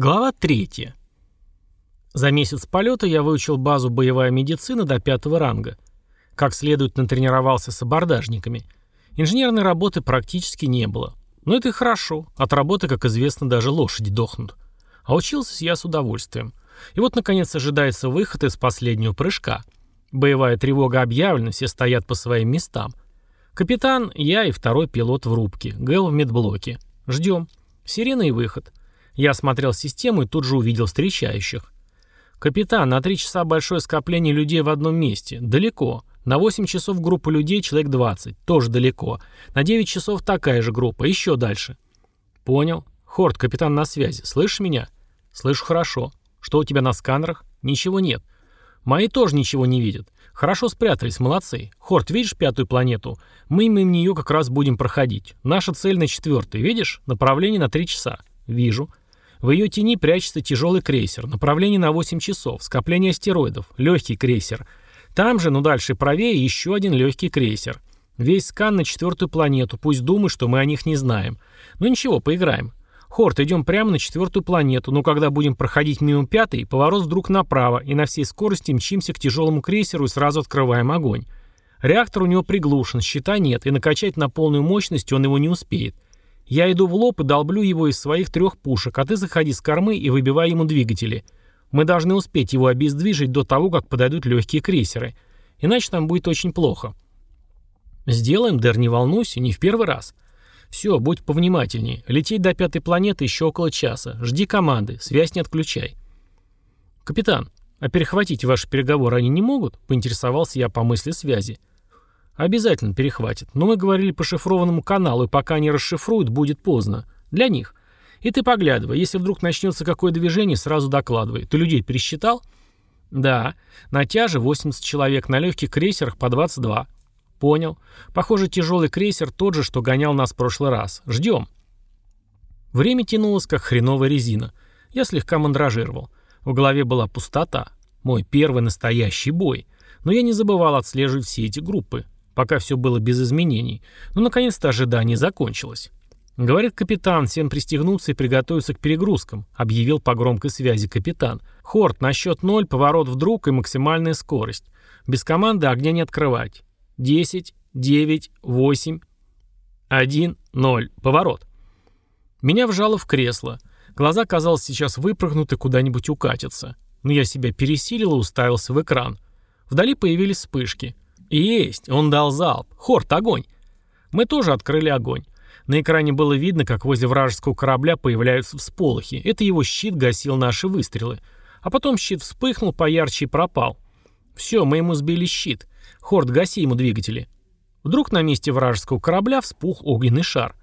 Глава 3. За месяц полета я выучил базу боевая медицина до пятого ранга. Как следует натренировался с абордажниками. Инженерной работы практически не было. Но это и хорошо. От работы, как известно, даже лошади дохнут. А учился я с удовольствием. И вот, наконец, ожидается выход из последнего прыжка. Боевая тревога объявлена, все стоят по своим местам. Капитан, я и второй пилот в рубке. Гэл в медблоке. Ждем. Сирена и выход. Я осмотрел систему и тут же увидел встречающих. «Капитан, на три часа большое скопление людей в одном месте. Далеко. На 8 часов группа людей, человек 20. Тоже далеко. На 9 часов такая же группа. Еще дальше». «Понял. Хорд, капитан на связи. Слышишь меня?» «Слышу хорошо. Что у тебя на сканерах?» «Ничего нет». «Мои тоже ничего не видят. Хорошо спрятались, молодцы. Хорт, видишь пятую планету? Мы мимо нее как раз будем проходить. Наша цель на четвертой, видишь? Направление на три часа. Вижу. В ее тени прячется тяжелый крейсер. Направление на 8 часов. Скопление астероидов. Легкий крейсер. Там же, но дальше правее, еще один легкий крейсер. Весь скан на четвертую планету. Пусть думают, что мы о них не знаем. Ну ничего, поиграем. Хорт, идем прямо на четвертую планету, но когда будем проходить мимо пятой, поворот вдруг направо, и на всей скорости мчимся к тяжелому крейсеру и сразу открываем огонь. Реактор у него приглушен, щита нет, и накачать на полную мощность он его не успеет. Я иду в лоб и долблю его из своих трех пушек, а ты заходи с кормы и выбивай ему двигатели. Мы должны успеть его обездвижить до того, как подойдут легкие крейсеры. Иначе там будет очень плохо. Сделаем, Дэр, не волнуйся, не в первый раз. Все, будь повнимательнее. Лететь до пятой планеты еще около часа. Жди команды, связь не отключай. Капитан, а перехватить ваши переговоры они не могут? Поинтересовался я по мысли связи. Обязательно перехватит. Но мы говорили по шифрованному каналу, и пока они расшифруют, будет поздно. Для них. И ты поглядывай, если вдруг начнется какое движение, сразу докладывай. Ты людей пересчитал? Да. На тяже 80 человек, на легких крейсерах по 22. Понял. Похоже, тяжелый крейсер тот же, что гонял нас в прошлый раз. Ждем. Время тянулось, как хреновая резина. Я слегка мандражировал. В голове была пустота. Мой первый настоящий бой. Но я не забывал отслеживать все эти группы пока все было без изменений. Но наконец-то ожидание закончилось. «Говорит капитан, всем пристегнуться и приготовиться к перегрузкам», объявил по громкой связи капитан. «Хорт, на счет ноль, поворот вдруг и максимальная скорость. Без команды огня не открывать. Десять, девять, восемь, один, ноль. Поворот». Меня вжало в кресло. Глаза, казалось, сейчас выпрыгнут и куда-нибудь укатятся. Но я себя пересилил и уставился в экран. Вдали появились вспышки. «Есть! Он дал залп! Хорт, огонь!» Мы тоже открыли огонь. На экране было видно, как возле вражеского корабля появляются всполохи. Это его щит гасил наши выстрелы. А потом щит вспыхнул поярче и пропал. Все, мы ему сбили щит. Хорт, гаси ему двигатели. Вдруг на месте вражеского корабля вспух огненный шар.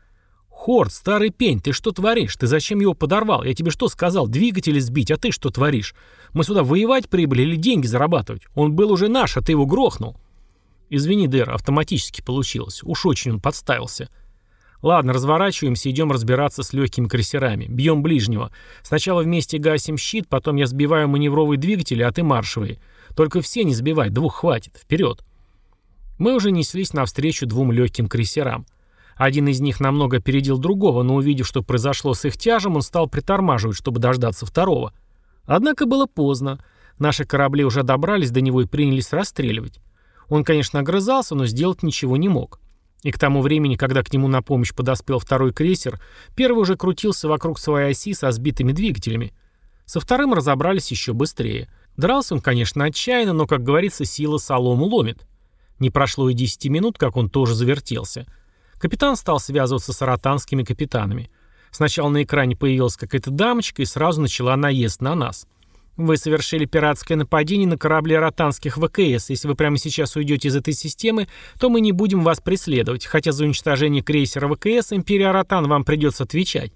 «Хорт, старый пень, ты что творишь? Ты зачем его подорвал? Я тебе что сказал? Двигатели сбить, а ты что творишь? Мы сюда воевать прибыли или деньги зарабатывать? Он был уже наш, а ты его грохнул». «Извини, Дэр, автоматически получилось. Уж очень он подставился». «Ладно, разворачиваемся, идем разбираться с легкими крейсерами. Бьем ближнего. Сначала вместе гасим щит, потом я сбиваю маневровые двигатели, а ты маршевые. Только все не сбивай, двух хватит. Вперед!» Мы уже неслись навстречу двум легким крейсерам. Один из них намного опередил другого, но увидев, что произошло с их тяжем, он стал притормаживать, чтобы дождаться второго. Однако было поздно. Наши корабли уже добрались до него и принялись расстреливать. Он, конечно, огрызался, но сделать ничего не мог. И к тому времени, когда к нему на помощь подоспел второй крейсер, первый уже крутился вокруг своей оси со сбитыми двигателями. Со вторым разобрались еще быстрее. Дрался он, конечно, отчаянно, но, как говорится, сила солому ломит. Не прошло и 10 минут, как он тоже завертелся. Капитан стал связываться с аратанскими капитанами. Сначала на экране появилась какая-то дамочка и сразу начала наезд на нас. Вы совершили пиратское нападение на корабли ротанских ВКС. Если вы прямо сейчас уйдете из этой системы, то мы не будем вас преследовать, хотя за уничтожение крейсера ВКС Империя Ротан вам придется отвечать.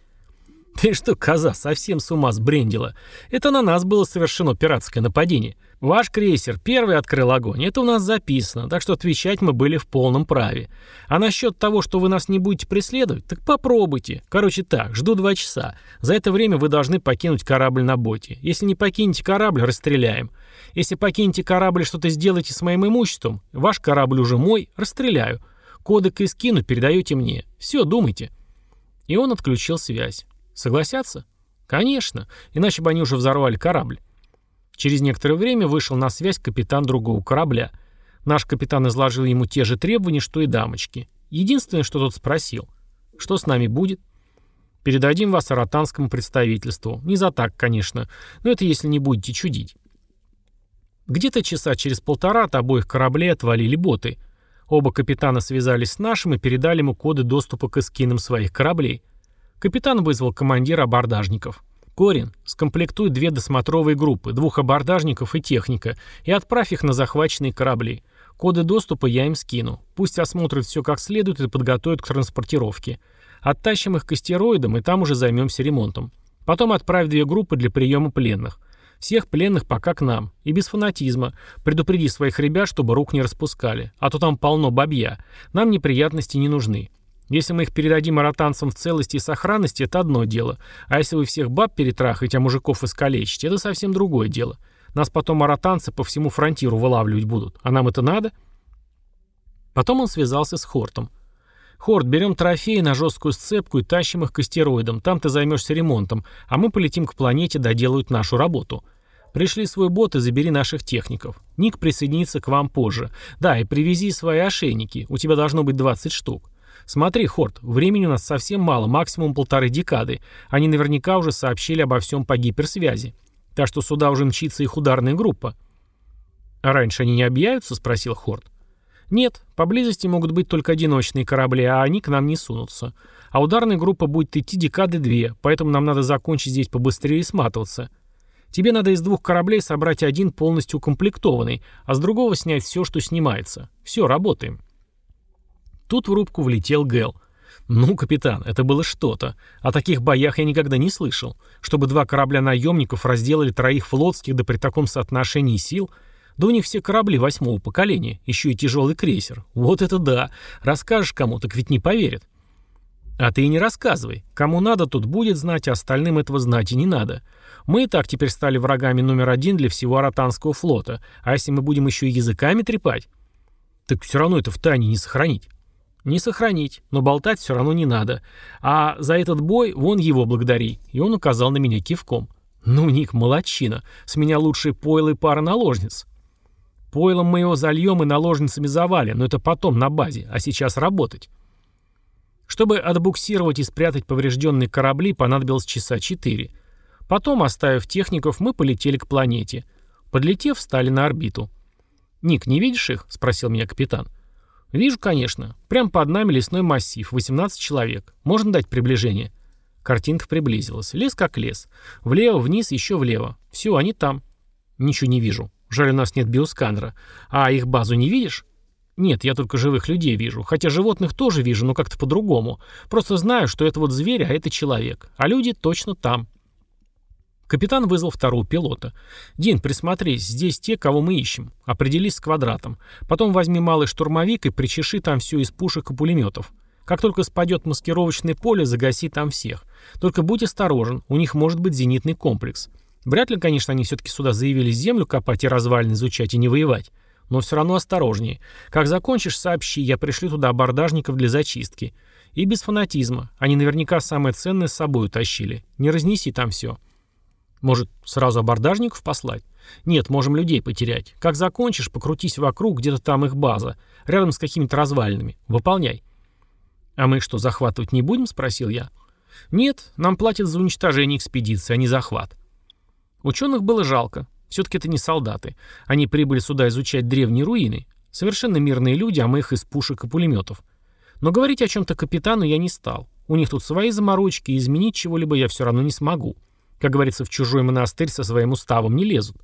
Ты что, коза, совсем с ума сбрендила? Это на нас было совершено пиратское нападение. Ваш крейсер первый открыл огонь, это у нас записано, так что отвечать мы были в полном праве. А насчет того, что вы нас не будете преследовать, так попробуйте. Короче так, жду два часа. За это время вы должны покинуть корабль на боте. Если не покинете корабль, расстреляем. Если покинете корабль и что-то сделаете с моим имуществом, ваш корабль уже мой, расстреляю. Кодек и скину передаете мне. Все, думайте. И он отключил связь. Согласятся? Конечно, иначе бы они уже взорвали корабль. Через некоторое время вышел на связь капитан другого корабля. Наш капитан изложил ему те же требования, что и дамочки. Единственное, что тот спросил. Что с нами будет? Передадим вас аратанскому представительству. Не за так, конечно, но это если не будете чудить. Где-то часа через полтора от обоих кораблей отвалили боты. Оба капитана связались с нашим и передали ему коды доступа к эскинам своих кораблей. Капитан вызвал командира абордажников. «Корин, скомплектуй две досмотровые группы, двух абордажников и техника, и отправь их на захваченные корабли. Коды доступа я им скину. Пусть осмотрят все как следует и подготовят к транспортировке. Оттащим их к астероидам, и там уже займемся ремонтом. Потом отправь две группы для приема пленных. Всех пленных пока к нам. И без фанатизма. Предупреди своих ребят, чтобы рук не распускали. А то там полно бабья. Нам неприятности не нужны. Если мы их передадим аратанцам в целости и сохранности, это одно дело. А если вы всех баб перетрахаете, а мужиков искалечите, это совсем другое дело. Нас потом аратанцы по всему фронтиру вылавливать будут. А нам это надо? Потом он связался с Хортом. «Хорт, берем трофеи на жесткую сцепку и тащим их к астероидам. Там ты займешься ремонтом, а мы полетим к планете, доделают нашу работу. Пришли свой бот и забери наших техников. Ник присоединится к вам позже. Да, и привези свои ошейники. У тебя должно быть 20 штук. Смотри, Хорт, времени у нас совсем мало, максимум полторы декады. Они наверняка уже сообщили обо всем по гиперсвязи. Так что сюда уже мчится их ударная группа. «А раньше они не объявятся?» — спросил Хорт. «Нет, поблизости могут быть только одиночные корабли, а они к нам не сунутся. А ударная группа будет идти декады две, поэтому нам надо закончить здесь побыстрее и сматываться. Тебе надо из двух кораблей собрать один полностью укомплектованный, а с другого снять все, что снимается. Все, работаем». Тут в рубку влетел Гэл. «Ну, капитан, это было что-то. О таких боях я никогда не слышал. Чтобы два корабля наемников разделали троих флотских, да при таком соотношении сил. Да у них все корабли восьмого поколения, еще и тяжелый крейсер. Вот это да! Расскажешь кому, так ведь не поверят». «А ты и не рассказывай. Кому надо, тут будет знать, а остальным этого знать и не надо. Мы и так теперь стали врагами номер один для всего Аратанского флота. А если мы будем еще и языками трепать?» «Так все равно это в тайне не сохранить». Не сохранить, но болтать все равно не надо. А за этот бой вон его благодари. И он указал на меня кивком. Ну, Ник, молодчина. С меня лучшие пойло и пара наложниц. Пойлом мы его зальем и наложницами завалим, но это потом на базе, а сейчас работать. Чтобы отбуксировать и спрятать поврежденные корабли, понадобилось часа четыре. Потом, оставив техников, мы полетели к планете. Подлетев, встали на орбиту. «Ник, не видишь их?» — спросил меня капитан. — «Вижу, конечно. Прямо под нами лесной массив, 18 человек. Можно дать приближение?» Картинка приблизилась. Лес как лес. Влево, вниз, еще влево. Все, они там. Ничего не вижу. Жаль, у нас нет биосканера. А их базу не видишь? Нет, я только живых людей вижу. Хотя животных тоже вижу, но как-то по-другому. Просто знаю, что это вот зверь, а это человек. А люди точно там. Капитан вызвал второго пилота. «Дин, присмотрись, здесь те, кого мы ищем. Определись с квадратом. Потом возьми малый штурмовик и причеши там все из пушек и пулеметов. Как только спадет маскировочное поле, загаси там всех. Только будь осторожен, у них может быть зенитный комплекс. Вряд ли, конечно, они все-таки сюда заявились землю копать и развалины изучать и не воевать. Но все равно осторожнее. Как закончишь, сообщи, я пришлю туда абордажников для зачистки. И без фанатизма. Они наверняка самое ценное с собой утащили. Не разнеси там все». Может, сразу абордажников послать? Нет, можем людей потерять. Как закончишь, покрутись вокруг, где-то там их база, рядом с какими-то развалинами. Выполняй. А мы что, захватывать не будем? Спросил я. Нет, нам платят за уничтожение экспедиции, а не захват. Ученых было жалко. Все-таки это не солдаты. Они прибыли сюда изучать древние руины. Совершенно мирные люди, а мы их из пушек и пулеметов. Но говорить о чем-то капитану я не стал. У них тут свои заморочки, и изменить чего-либо я все равно не смогу. Как говорится, в чужой монастырь со своим уставом не лезут.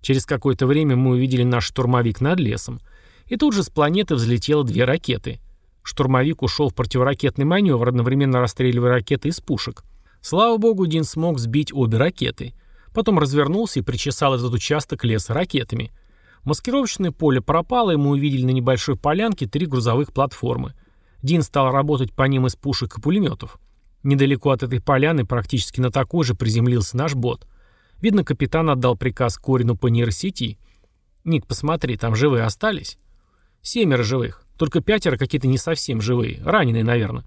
Через какое-то время мы увидели наш штурмовик над лесом. И тут же с планеты взлетело две ракеты. Штурмовик ушел в противоракетный маневр, одновременно расстреливая ракеты из пушек. Слава богу, Дин смог сбить обе ракеты. Потом развернулся и причесал этот участок леса ракетами. Маскировочное поле пропало, и мы увидели на небольшой полянке три грузовых платформы. Дин стал работать по ним из пушек и пулеметов. Недалеко от этой поляны, практически на такой же, приземлился наш бот. Видно, капитан отдал приказ Корину по нейросети. «Ник, посмотри, там живые остались?» «Семеро живых. Только пятеро какие-то не совсем живые. Раненые, наверное».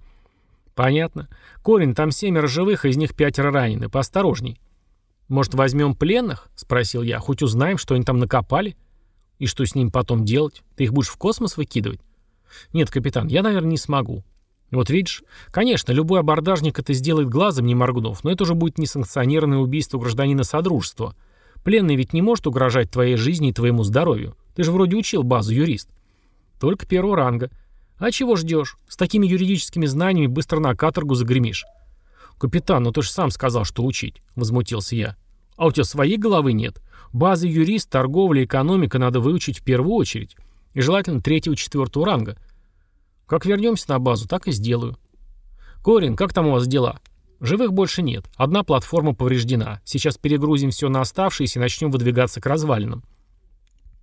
Понятно. Корень, там семеро живых, а из них пятеро ранены. Поосторожней. Может, возьмем пленных? Спросил я. Хоть узнаем, что они там накопали? И что с ним потом делать? Ты их будешь в космос выкидывать? Нет, капитан, я, наверное, не смогу. Вот видишь, конечно, любой абордажник это сделает глазом, не моргнув, но это уже будет несанкционированное убийство гражданина Содружества. Пленный ведь не может угрожать твоей жизни и твоему здоровью. Ты же вроде учил базу юрист. Только первого ранга. А чего ждешь? С такими юридическими знаниями быстро на каторгу загремишь. Капитан, ну ты же сам сказал, что учить, возмутился я. А у тебя своей головы нет. Базы юрист, торговля, экономика надо выучить в первую очередь. И желательно третьего-четвертого ранга. Как вернемся на базу, так и сделаю. Корин, как там у вас дела? Живых больше нет. Одна платформа повреждена. Сейчас перегрузим все на оставшиеся и начнем выдвигаться к развалинам.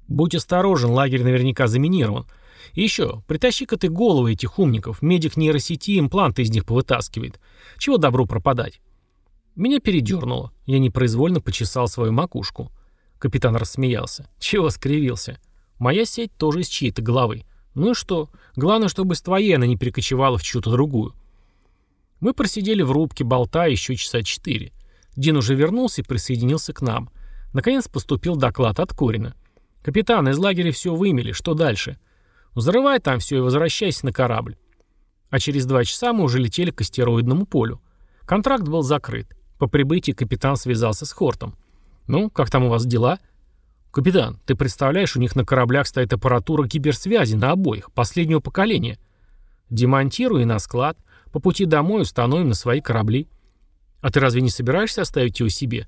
Будь осторожен, лагерь наверняка заминирован. И еще, притащи-ка ты головы этих умников. Медик нейросети импланты из них повытаскивает. Чего добру пропадать? Меня передернуло. Я непроизвольно почесал свою макушку. Капитан рассмеялся. Чего скривился? Моя сеть тоже из чьей-то головы. Ну и что? Главное, чтобы с твоей она не перекочевала в чью-то другую. Мы просидели в рубке, болтая еще часа четыре. Дин уже вернулся и присоединился к нам. Наконец поступил доклад от Корина. «Капитан, из лагеря все вымели. Что дальше?» «Взрывай там все и возвращайся на корабль». А через два часа мы уже летели к астероидному полю. Контракт был закрыт. По прибытии капитан связался с Хортом. «Ну, как там у вас дела?» «Капитан, ты представляешь, у них на кораблях стоит аппаратура киберсвязи на обоих, последнего поколения. Демонтируй на склад. По пути домой установим на свои корабли. А ты разве не собираешься оставить его себе?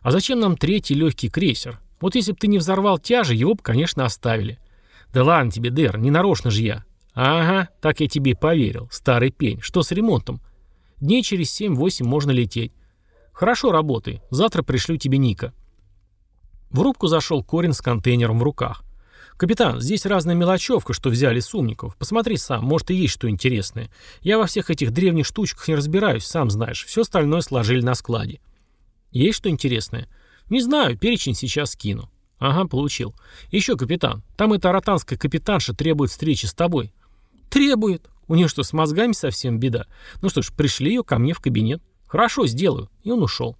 А зачем нам третий легкий крейсер? Вот если бы ты не взорвал тяжи, его бы, конечно, оставили. Да ладно тебе, Дэр, не нарочно же я. Ага, так я тебе и поверил. Старый пень. Что с ремонтом? Дней через 7-8 можно лететь. Хорошо работай. Завтра пришлю тебе Ника. В рубку зашел Корин с контейнером в руках. «Капитан, здесь разная мелочевка, что взяли с умников. Посмотри сам, может и есть что интересное. Я во всех этих древних штучках не разбираюсь, сам знаешь. Все остальное сложили на складе». «Есть что интересное?» «Не знаю, перечень сейчас скину». «Ага, получил. Еще, капитан, там эта ротанская капитанша требует встречи с тобой». «Требует? У нее что, с мозгами совсем беда? Ну что ж, пришли ее ко мне в кабинет. Хорошо, сделаю». И он ушел.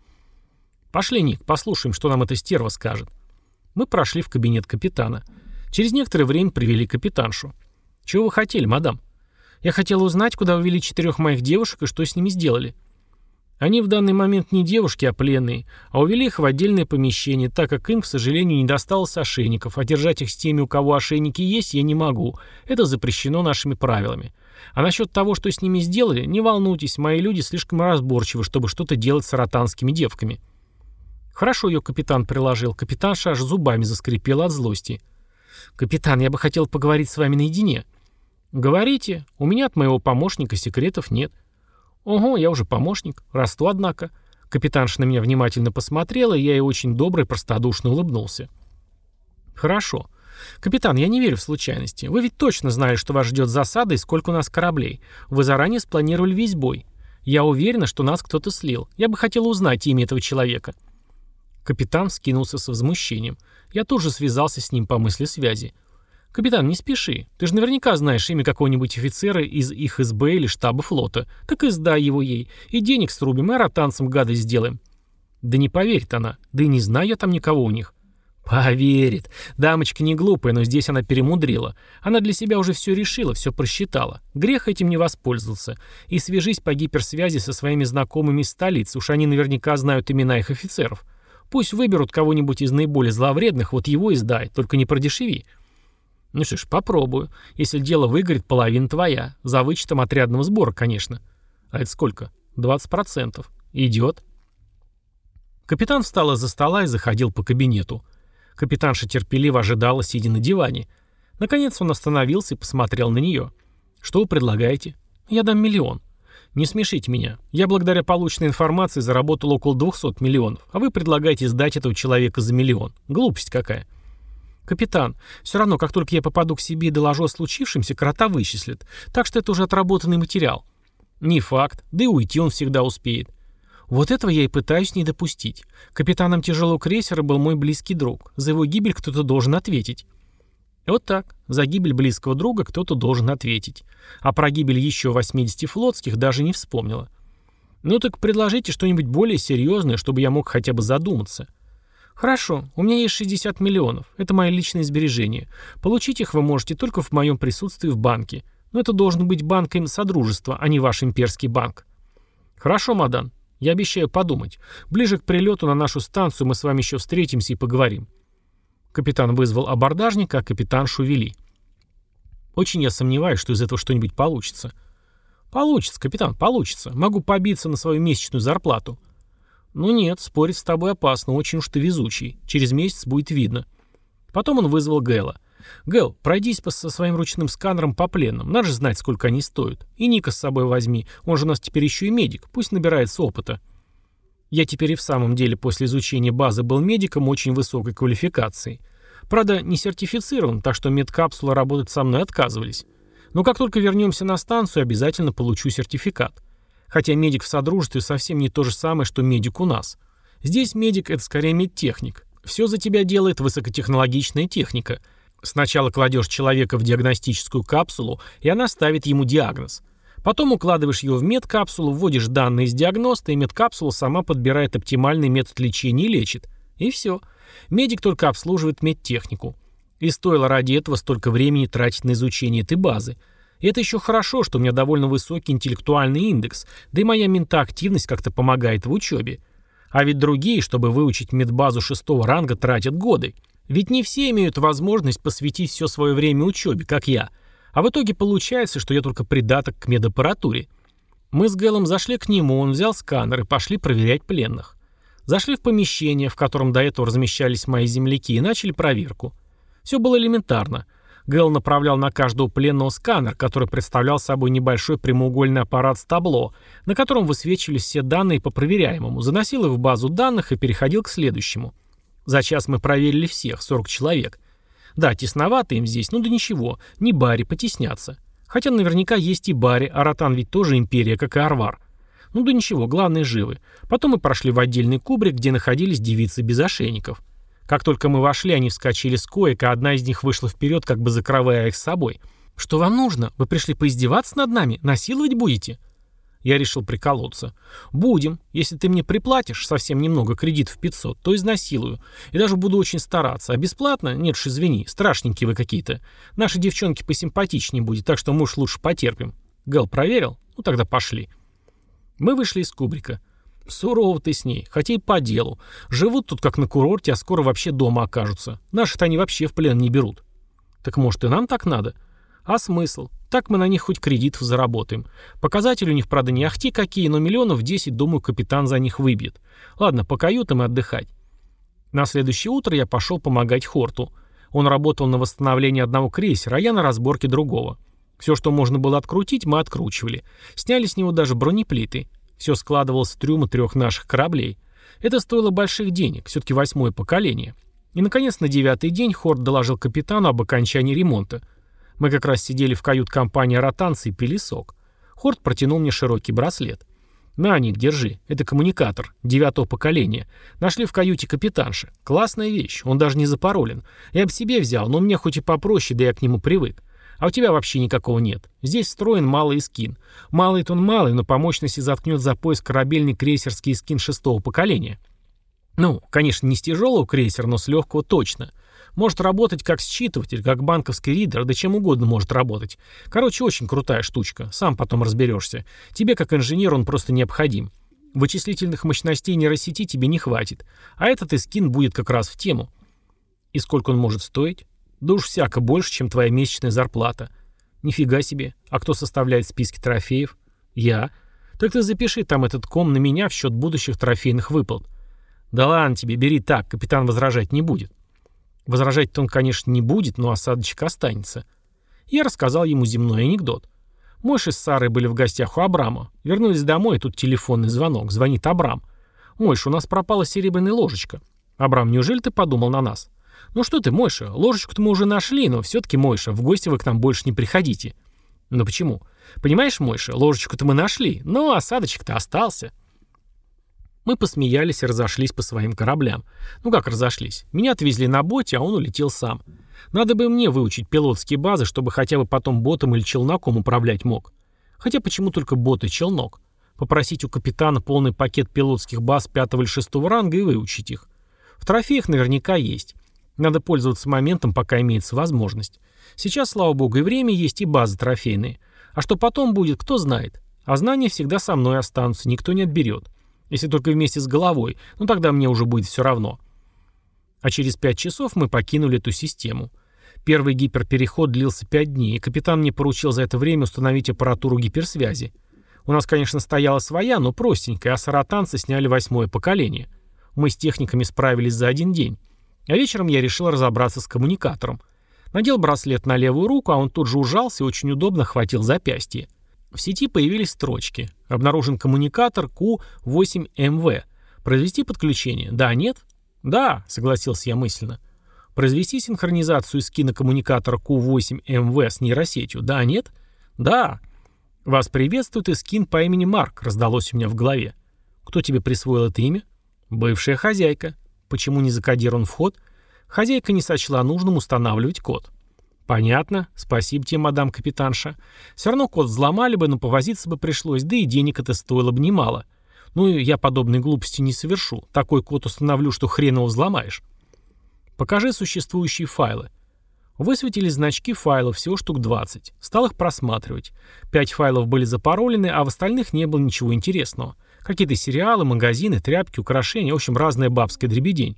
«Пошли, Ник, послушаем, что нам эта стерва скажет». Мы прошли в кабинет капитана. Через некоторое время привели капитаншу. «Чего вы хотели, мадам?» «Я хотела узнать, куда увели четырех моих девушек и что с ними сделали». Они в данный момент не девушки, а пленные, а увели их в отдельное помещение, так как им, к сожалению, не досталось ошейников, а держать их с теми, у кого ошейники есть, я не могу. Это запрещено нашими правилами. А насчет того, что с ними сделали, не волнуйтесь, мои люди слишком разборчивы, чтобы что-то делать с ротанскими девками. Хорошо ее капитан приложил. Капитанша аж зубами заскрипела от злости. «Капитан, я бы хотел поговорить с вами наедине». «Говорите. У меня от моего помощника секретов нет». «Ого, я уже помощник. Расту, однако». Капитанша на меня внимательно посмотрела, и я ей очень добро и простодушно улыбнулся. «Хорошо. Капитан, я не верю в случайности. Вы ведь точно знали, что вас ждет засада и сколько у нас кораблей. Вы заранее спланировали весь бой. Я уверена, что нас кто-то слил. Я бы хотела узнать имя этого человека». Капитан скинулся с возмущением. Я тоже связался с ним по мысли связи. «Капитан, не спеши. Ты же наверняка знаешь имя какого-нибудь офицера из их СБ или штаба флота. Так и сдай его ей. И денег срубим, и ротанцам гадость сделаем». «Да не поверит она. Да и не знаю я там никого у них». «Поверит. Дамочка не глупая, но здесь она перемудрила. Она для себя уже все решила, все просчитала. Грех этим не воспользовался. И свяжись по гиперсвязи со своими знакомыми из столицы, уж они наверняка знают имена их офицеров. Пусть выберут кого-нибудь из наиболее зловредных, вот его и сдай, только не продешеви. Ну что ж, попробую. Если дело выгорит, половина твоя. За вычетом отрядного сбора, конечно. А это сколько? 20%. Идет. Капитан встал из-за стола и заходил по кабинету. Капитанша терпеливо ожидала, сидя на диване. Наконец он остановился и посмотрел на нее. «Что вы предлагаете?» «Я дам миллион». Не смешите меня. Я благодаря полученной информации заработал около 200 миллионов, а вы предлагаете сдать этого человека за миллион. Глупость какая. Капитан, все равно, как только я попаду к себе и доложу о случившемся, крота вычислят. Так что это уже отработанный материал. Не факт, да и уйти он всегда успеет. Вот этого я и пытаюсь не допустить. Капитаном тяжелого крейсера был мой близкий друг. За его гибель кто-то должен ответить. Вот так. За гибель близкого друга кто-то должен ответить. А про гибель еще 80 флотских даже не вспомнила. Ну так предложите что-нибудь более серьезное, чтобы я мог хотя бы задуматься. Хорошо, у меня есть 60 миллионов. Это мои личные сбережения. Получить их вы можете только в моем присутствии в банке. Но это должен быть банк им Содружества, а не ваш имперский банк. Хорошо, мадан. Я обещаю подумать. Ближе к прилету на нашу станцию мы с вами еще встретимся и поговорим. Капитан вызвал абордажника, а капитан Шувели. Очень я сомневаюсь, что из этого что-нибудь получится. Получится, капитан, получится. Могу побиться на свою месячную зарплату. Ну нет, спорить с тобой опасно, очень уж ты везучий. Через месяц будет видно. Потом он вызвал Гэла. «Гэл, пройдись со своим ручным сканером по пленным. Надо же знать, сколько они стоят. И Ника с собой возьми. Он же у нас теперь еще и медик. Пусть набирается опыта». Я теперь и в самом деле после изучения базы был медиком очень высокой квалификации. Правда, не сертифицирован, так что медкапсулы работать со мной отказывались. Но как только вернемся на станцию, обязательно получу сертификат. Хотя медик в Содружестве совсем не то же самое, что медик у нас. Здесь медик – это скорее медтехник. Все за тебя делает высокотехнологичная техника. Сначала кладешь человека в диагностическую капсулу, и она ставит ему диагноз. Потом укладываешь его в медкапсулу, вводишь данные из диагноста, и медкапсула сама подбирает оптимальный метод лечения и лечит. И все. Медик только обслуживает медтехнику. И стоило ради этого столько времени тратить на изучение этой базы. И это еще хорошо, что у меня довольно высокий интеллектуальный индекс, да и моя ментоактивность как-то помогает в учебе. А ведь другие, чтобы выучить медбазу шестого ранга, тратят годы. Ведь не все имеют возможность посвятить все свое время учебе, как я – а в итоге получается, что я только придаток к медаппаратуре. Мы с Гэлом зашли к нему, он взял сканер и пошли проверять пленных. Зашли в помещение, в котором до этого размещались мои земляки, и начали проверку. Все было элементарно. Гэл направлял на каждого пленного сканер, который представлял собой небольшой прямоугольный аппарат с табло, на котором высвечивались все данные по проверяемому, заносил их в базу данных и переходил к следующему. За час мы проверили всех, 40 человек. Да, тесновато им здесь, ну да ничего, не Бари, потеснятся. Хотя наверняка есть и Бари, а Ротан ведь тоже империя, как и Арвар. Ну да ничего, главное живы. Потом мы прошли в отдельный кубрик, где находились девицы без ошейников. Как только мы вошли, они вскочили с коек, а одна из них вышла вперед, как бы закрывая их с собой. «Что вам нужно? Вы пришли поиздеваться над нами? Насиловать будете?» Я решил приколоться. «Будем. Если ты мне приплатишь совсем немного кредит в 500, то изнасилую. И даже буду очень стараться. А бесплатно? Нет уж, извини. Страшненькие вы какие-то. Наши девчонки посимпатичнее будет, так что уж лучше потерпим». Гэл проверил? Ну тогда пошли. Мы вышли из кубрика. Сурово ты с ней, хотя и по делу. Живут тут как на курорте, а скоро вообще дома окажутся. Наши-то они вообще в плен не берут. Так может и нам так надо? А смысл? Так мы на них хоть кредитов заработаем. Показатели у них, правда, не ахти какие, но миллионов 10, думаю, капитан за них выбьет. Ладно, по каютам и отдыхать. На следующее утро я пошел помогать Хорту. Он работал на восстановлении одного крейсера, а я на разборке другого. Все, что можно было открутить, мы откручивали. Сняли с него даже бронеплиты. Все складывалось в трюмы трех наших кораблей. Это стоило больших денег, все-таки восьмое поколение. И, наконец, на девятый день Хорт доложил капитану об окончании ремонта. Мы как раз сидели в кают-компании ротанцы и пили сок. Хорт протянул мне широкий браслет. «На, Ник, держи. Это коммуникатор. Девятого поколения. Нашли в каюте капитанши. Классная вещь. Он даже не запаролен. Я бы себе взял, но мне хоть и попроще, да я к нему привык. А у тебя вообще никакого нет. Здесь встроен малый скин. Малый-то он малый, но по мощности заткнет за пояс корабельный крейсерский скин шестого поколения. Ну, конечно, не с тяжелого крейсера, но с легкого точно. Может работать как считыватель, как банковский ридер, да чем угодно может работать. Короче, очень крутая штучка. Сам потом разберешься. Тебе, как инженер, он просто необходим. Вычислительных мощностей нейросети тебе не хватит. А этот скин будет как раз в тему. И сколько он может стоить? Да уж всяко больше, чем твоя месячная зарплата. Нифига себе. А кто составляет списки трофеев? Я. Так ты запиши там этот ком на меня в счет будущих трофейных выплат. Да ладно тебе, бери так, капитан возражать не будет. Возражать-то он, конечно, не будет, но осадочек останется. Я рассказал ему земной анекдот. Мойша с Сарой были в гостях у Абрама. Вернулись домой, и тут телефонный звонок. Звонит Абрам. «Мойша, у нас пропала серебряная ложечка». «Абрам, неужели ты подумал на нас?» «Ну что ты, Мойша, ложечку-то мы уже нашли, но все-таки, Мойша, в гости вы к нам больше не приходите». «Ну почему?» «Понимаешь, Мойша, ложечку-то мы нашли, но осадочек-то остался». Мы посмеялись и разошлись по своим кораблям. Ну как разошлись? Меня отвезли на боте, а он улетел сам. Надо бы мне выучить пилотские базы, чтобы хотя бы потом ботом или челноком управлять мог. Хотя почему только бот и челнок? Попросить у капитана полный пакет пилотских баз пятого или шестого ранга и выучить их. В трофеях наверняка есть. Надо пользоваться моментом, пока имеется возможность. Сейчас, слава богу, и время есть, и базы трофейные. А что потом будет, кто знает. А знания всегда со мной останутся, никто не отберет. Если только вместе с головой, ну тогда мне уже будет все равно. А через пять часов мы покинули эту систему. Первый гиперпереход длился пять дней, и капитан мне поручил за это время установить аппаратуру гиперсвязи. У нас, конечно, стояла своя, но простенькая, а саратанцы сняли восьмое поколение. Мы с техниками справились за один день. А вечером я решил разобраться с коммуникатором. Надел браслет на левую руку, а он тут же ужался и очень удобно хватил запястье. В сети появились строчки. Обнаружен коммуникатор Q8MV. Произвести подключение? Да, нет? Да, согласился я мысленно. Произвести синхронизацию скина коммуникатора Q8MV с нейросетью? Да, нет? Да. Вас приветствует и скин по имени Марк, раздалось у меня в голове. Кто тебе присвоил это имя? Бывшая хозяйка. Почему не закодирован вход? Хозяйка не сочла нужным устанавливать код. «Понятно. Спасибо тебе, мадам капитанша. Все равно код взломали бы, но повозиться бы пришлось, да и денег это стоило бы немало. Ну, и я подобной глупости не совершу. Такой код установлю, что хрен его взломаешь». «Покажи существующие файлы». Высветили значки файлов, всего штук 20. Стал их просматривать. Пять файлов были запаролены, а в остальных не было ничего интересного. Какие-то сериалы, магазины, тряпки, украшения, в общем, разная бабская дребедень.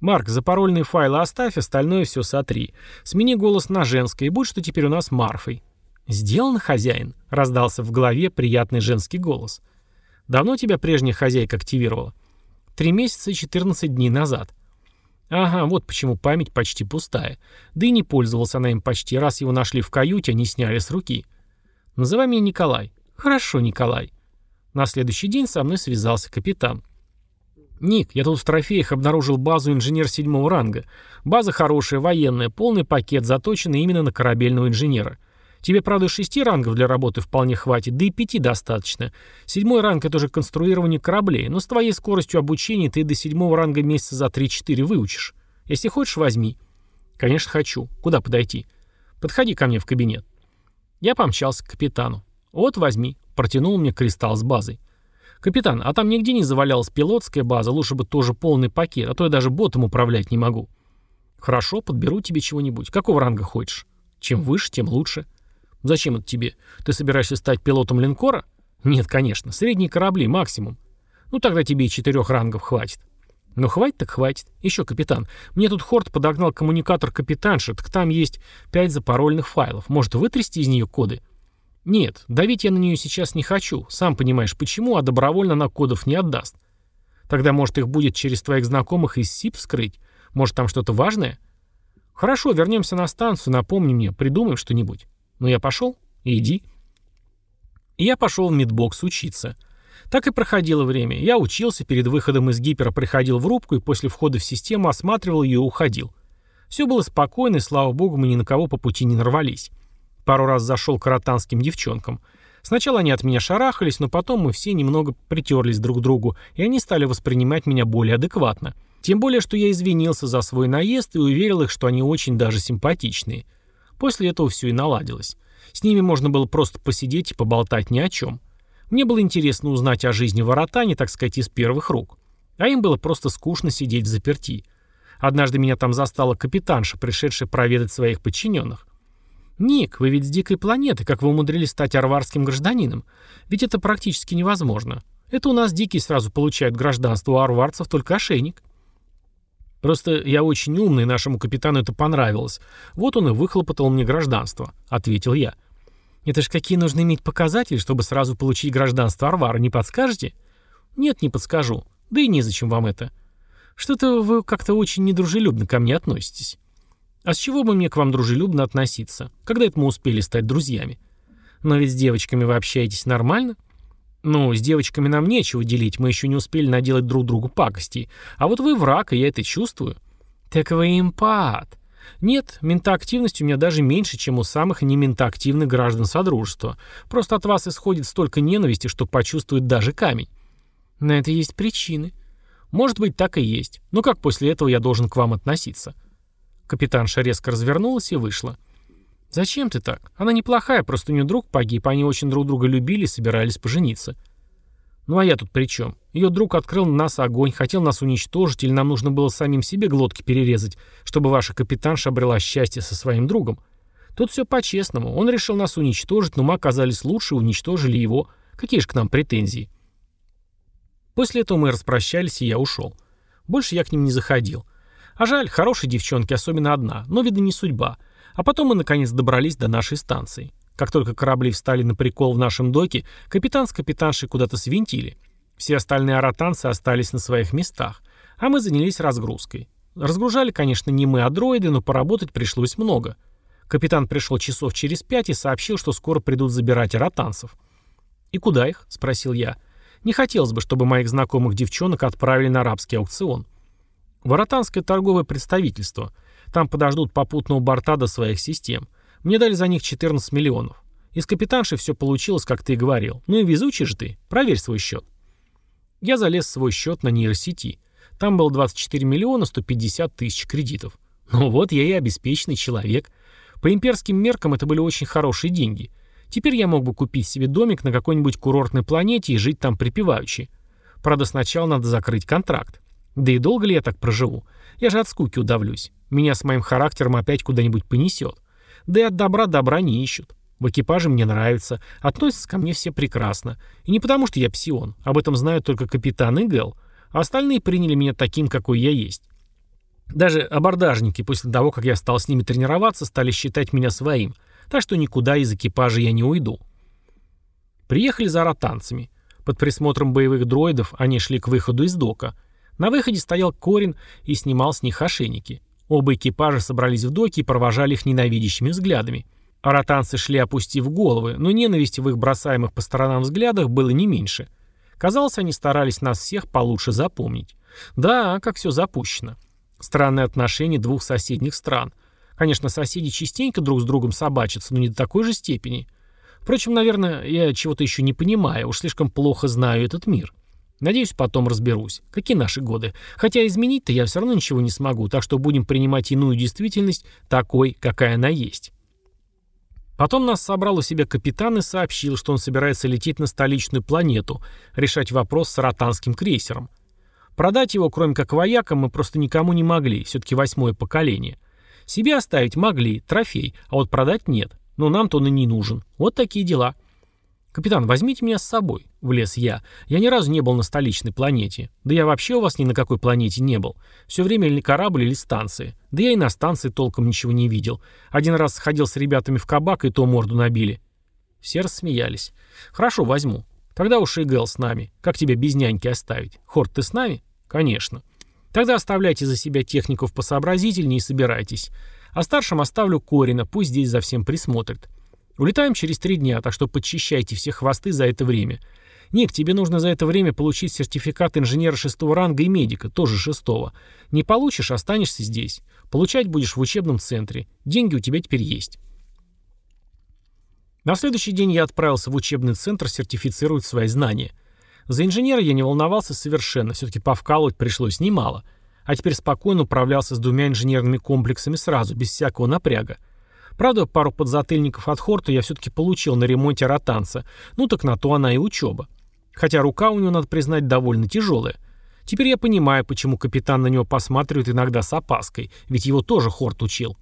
«Марк, запарольные файлы оставь, остальное все сотри. Смени голос на женский, и будь что теперь у нас Марфой». «Сделано, хозяин?» — раздался в голове приятный женский голос. «Давно тебя прежняя хозяйка активировала?» «Три месяца и 14 дней назад». «Ага, вот почему память почти пустая. Да и не пользовался она им почти, раз его нашли в каюте, а не сняли с руки». «Называй меня Николай». «Хорошо, Николай». На следующий день со мной связался капитан. «Ник, я тут в трофеях обнаружил базу инженер седьмого ранга. База хорошая, военная, полный пакет, заточенный именно на корабельного инженера. Тебе, правда, шести рангов для работы вполне хватит, да и пяти достаточно. Седьмой ранг — это уже конструирование кораблей, но с твоей скоростью обучения ты до седьмого ранга месяца за 3-4 выучишь. Если хочешь, возьми». «Конечно, хочу. Куда подойти?» «Подходи ко мне в кабинет». Я помчался к капитану. «Вот, возьми». Протянул мне кристалл с базой. «Капитан, а там нигде не завалялась пилотская база, лучше бы тоже полный пакет, а то я даже ботом управлять не могу». «Хорошо, подберу тебе чего-нибудь. Какого ранга хочешь?» «Чем выше, тем лучше». «Зачем это тебе? Ты собираешься стать пилотом линкора?» «Нет, конечно. Средние корабли, максимум». «Ну тогда тебе и четырех рангов хватит». «Ну хватит так хватит. Еще, капитан, мне тут Хорт подогнал коммуникатор капитанши, так там есть пять запарольных файлов. Может, вытрясти из нее коды?» Нет, давить я на нее сейчас не хочу, сам понимаешь почему, а добровольно на кодов не отдаст. Тогда, может, их будет через твоих знакомых из СИП вскрыть? Может, там что-то важное? Хорошо, вернемся на станцию, напомни мне, придумаем что-нибудь. Ну, я пошел? Иди. И я пошел в медбокс учиться. Так и проходило время. Я учился, перед выходом из гипера приходил в рубку и после входа в систему осматривал ее и уходил. Все было спокойно, и, слава богу, мы ни на кого по пути не нарвались. Пару раз зашел к ротанским девчонкам. Сначала они от меня шарахались, но потом мы все немного притерлись друг к другу, и они стали воспринимать меня более адекватно. Тем более, что я извинился за свой наезд и уверил их, что они очень даже симпатичные. После этого все и наладилось. С ними можно было просто посидеть и поболтать ни о чем. Мне было интересно узнать о жизни в Аратане, так сказать, из первых рук. А им было просто скучно сидеть в заперти. Однажды меня там застала капитанша, пришедшая проведать своих подчиненных. «Ник, вы ведь с дикой планеты, как вы умудрились стать арварским гражданином? Ведь это практически невозможно. Это у нас дикие сразу получают гражданство, у арварцев только ошейник». «Просто я очень умный, нашему капитану это понравилось. Вот он и выхлопотал мне гражданство», — ответил я. «Это ж какие нужно иметь показатели, чтобы сразу получить гражданство Арвара, не подскажете?» «Нет, не подскажу. Да и незачем вам это. Что-то вы как-то очень недружелюбно ко мне относитесь». А с чего бы мне к вам дружелюбно относиться? Когда это мы успели стать друзьями? Но ведь с девочками вы общаетесь нормально? Ну, с девочками нам нечего делить, мы еще не успели наделать друг другу пакости. А вот вы враг, и я это чувствую. Так вы импат. Нет, ментоактивность у меня даже меньше, чем у самых нементоактивных граждан Содружества. Просто от вас исходит столько ненависти, что почувствует даже камень. На это есть причины. Может быть, так и есть. Но как после этого я должен к вам относиться? Капитанша резко развернулась и вышла. «Зачем ты так? Она неплохая, просто у нее друг погиб, они очень друг друга любили и собирались пожениться». «Ну а я тут при чем? Ее друг открыл на нас огонь, хотел нас уничтожить, или нам нужно было самим себе глотки перерезать, чтобы ваша капитанша обрела счастье со своим другом? Тут все по-честному. Он решил нас уничтожить, но мы оказались лучше и уничтожили его. Какие же к нам претензии?» После этого мы распрощались, и я ушел. Больше я к ним не заходил. А жаль, хорошие девчонки, особенно одна, но, видно, не судьба. А потом мы, наконец, добрались до нашей станции. Как только корабли встали на прикол в нашем доке, капитан с капитаншей куда-то свинтили. Все остальные аратанцы остались на своих местах, а мы занялись разгрузкой. Разгружали, конечно, не мы, а дроиды, но поработать пришлось много. Капитан пришел часов через пять и сообщил, что скоро придут забирать аратанцев. «И куда их?» — спросил я. «Не хотелось бы, чтобы моих знакомых девчонок отправили на арабский аукцион». «В аратанское торговое представительство. Там подождут попутного борта до своих систем. Мне дали за них 14 миллионов. Из капитанши все получилось, как ты и говорил. Ну и везучий же ты. Проверь свой счет. Я залез в свой счет на нейросети. Там было 24 миллиона 150 тысяч кредитов. Ну вот я и обеспеченный человек. По имперским меркам это были очень хорошие деньги. Теперь я мог бы купить себе домик на какой-нибудь курортной планете и жить там припеваючи. Правда, сначала надо закрыть контракт. Да и долго ли я так проживу? Я же от скуки удавлюсь. Меня с моим характером опять куда-нибудь понесет. Да и от добра добра не ищут. В экипаже мне нравится, относятся ко мне все прекрасно. И не потому, что я псион, об этом знают только капитан и Гэл, а остальные приняли меня таким, какой я есть. Даже абордажники после того, как я стал с ними тренироваться, стали считать меня своим, так что никуда из экипажа я не уйду. Приехали за ротанцами. Под присмотром боевых дроидов они шли к выходу из дока. На выходе стоял Корин и снимал с них ошейники. Оба экипажа собрались в доке и провожали их ненавидящими взглядами. Аратанцы шли опустив головы, но ненависти в их бросаемых по сторонам взглядах было не меньше. Казалось, они старались нас всех получше запомнить. Да, как все запущено. Странные отношения двух соседних стран. Конечно, соседи частенько друг с другом собачатся, но не до такой же степени. Впрочем, наверное, я чего-то еще не понимаю, уж слишком плохо знаю этот мир. Надеюсь, потом разберусь. Какие наши годы? Хотя изменить-то я все равно ничего не смогу, так что будем принимать иную действительность такой, какая она есть. Потом нас собрал у себя капитан и сообщил, что он собирается лететь на столичную планету, решать вопрос с ротанским крейсером. Продать его, кроме как воякам, мы просто никому не могли, все-таки восьмое поколение. Себе оставить могли, трофей, а вот продать нет. Но нам-то он и не нужен. Вот такие дела. «Капитан, возьмите меня с собой», — влез я. «Я ни разу не был на столичной планете. Да я вообще у вас ни на какой планете не был. Все время или корабль, или станции. Да я и на станции толком ничего не видел. Один раз сходил с ребятами в кабак, и то морду набили». Все рассмеялись. «Хорошо, возьму. Тогда уж и Гэл с нами. Как тебя без няньки оставить? Хорт, ты с нами?» «Конечно». «Тогда оставляйте за себя техников посообразительнее и собирайтесь. А старшим оставлю Корина, пусть здесь за всем присмотрит». Улетаем через три дня, так что подчищайте все хвосты за это время. Ник, тебе нужно за это время получить сертификат инженера шестого ранга и медика, тоже шестого. Не получишь, останешься здесь. Получать будешь в учебном центре. Деньги у тебя теперь есть. На следующий день я отправился в учебный центр сертифицировать свои знания. За инженера я не волновался совершенно, все-таки повкалывать пришлось немало. А теперь спокойно управлялся с двумя инженерными комплексами сразу, без всякого напряга. Правда, пару подзатыльников от Хорта я все-таки получил на ремонте ротанца. Ну так на то она и учеба. Хотя рука у него, надо признать, довольно тяжелая. Теперь я понимаю, почему капитан на него посматривает иногда с опаской, ведь его тоже Хорт учил.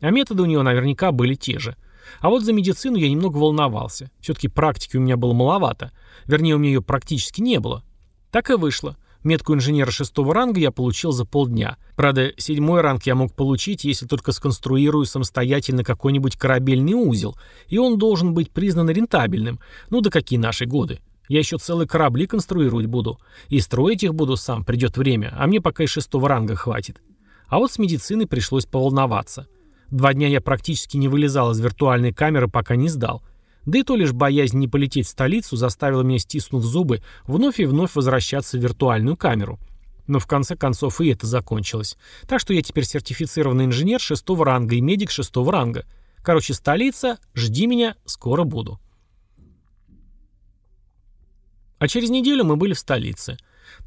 А методы у него наверняка были те же. А вот за медицину я немного волновался. Все-таки практики у меня было маловато. Вернее, у меня ее практически не было. Так и вышло. Метку инженера шестого ранга я получил за полдня. Правда, седьмой ранг я мог получить, если только сконструирую самостоятельно какой-нибудь корабельный узел, и он должен быть признан рентабельным. Ну да какие наши годы. Я еще целые корабли конструировать буду. И строить их буду сам, придет время, а мне пока и шестого ранга хватит. А вот с медициной пришлось поволноваться. Два дня я практически не вылезал из виртуальной камеры, пока не сдал. Да и то лишь боязнь не полететь в столицу заставила меня, стиснув зубы, вновь и вновь возвращаться в виртуальную камеру. Но в конце концов и это закончилось. Так что я теперь сертифицированный инженер шестого ранга и медик шестого ранга. Короче, столица, жди меня, скоро буду. А через неделю мы были в столице.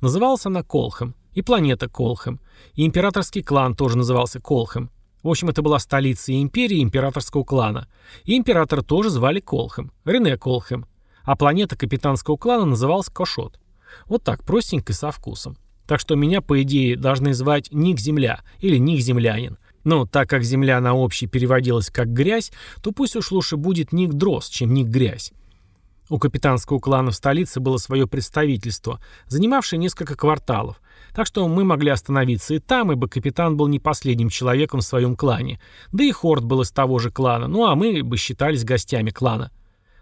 Называлась она Колхэм. И планета Колхэм. И императорский клан тоже назывался Колхэм. В общем, это была столица империи императорского клана. И императора тоже звали Колхэм. Рене Колхэм. А планета капитанского клана называлась Кошот. Вот так, простенько и со вкусом. Так что меня, по идее, должны звать Ник Земля или Ник Землянин. Но так как земля на общий переводилась как грязь, то пусть уж лучше будет Ник Дрозд, чем Ник Грязь. У капитанского клана в столице было свое представительство, занимавшее несколько кварталов, так что мы могли остановиться и там, ибо капитан был не последним человеком в своем клане, да и Хорд был из того же клана, ну а мы бы считались гостями клана.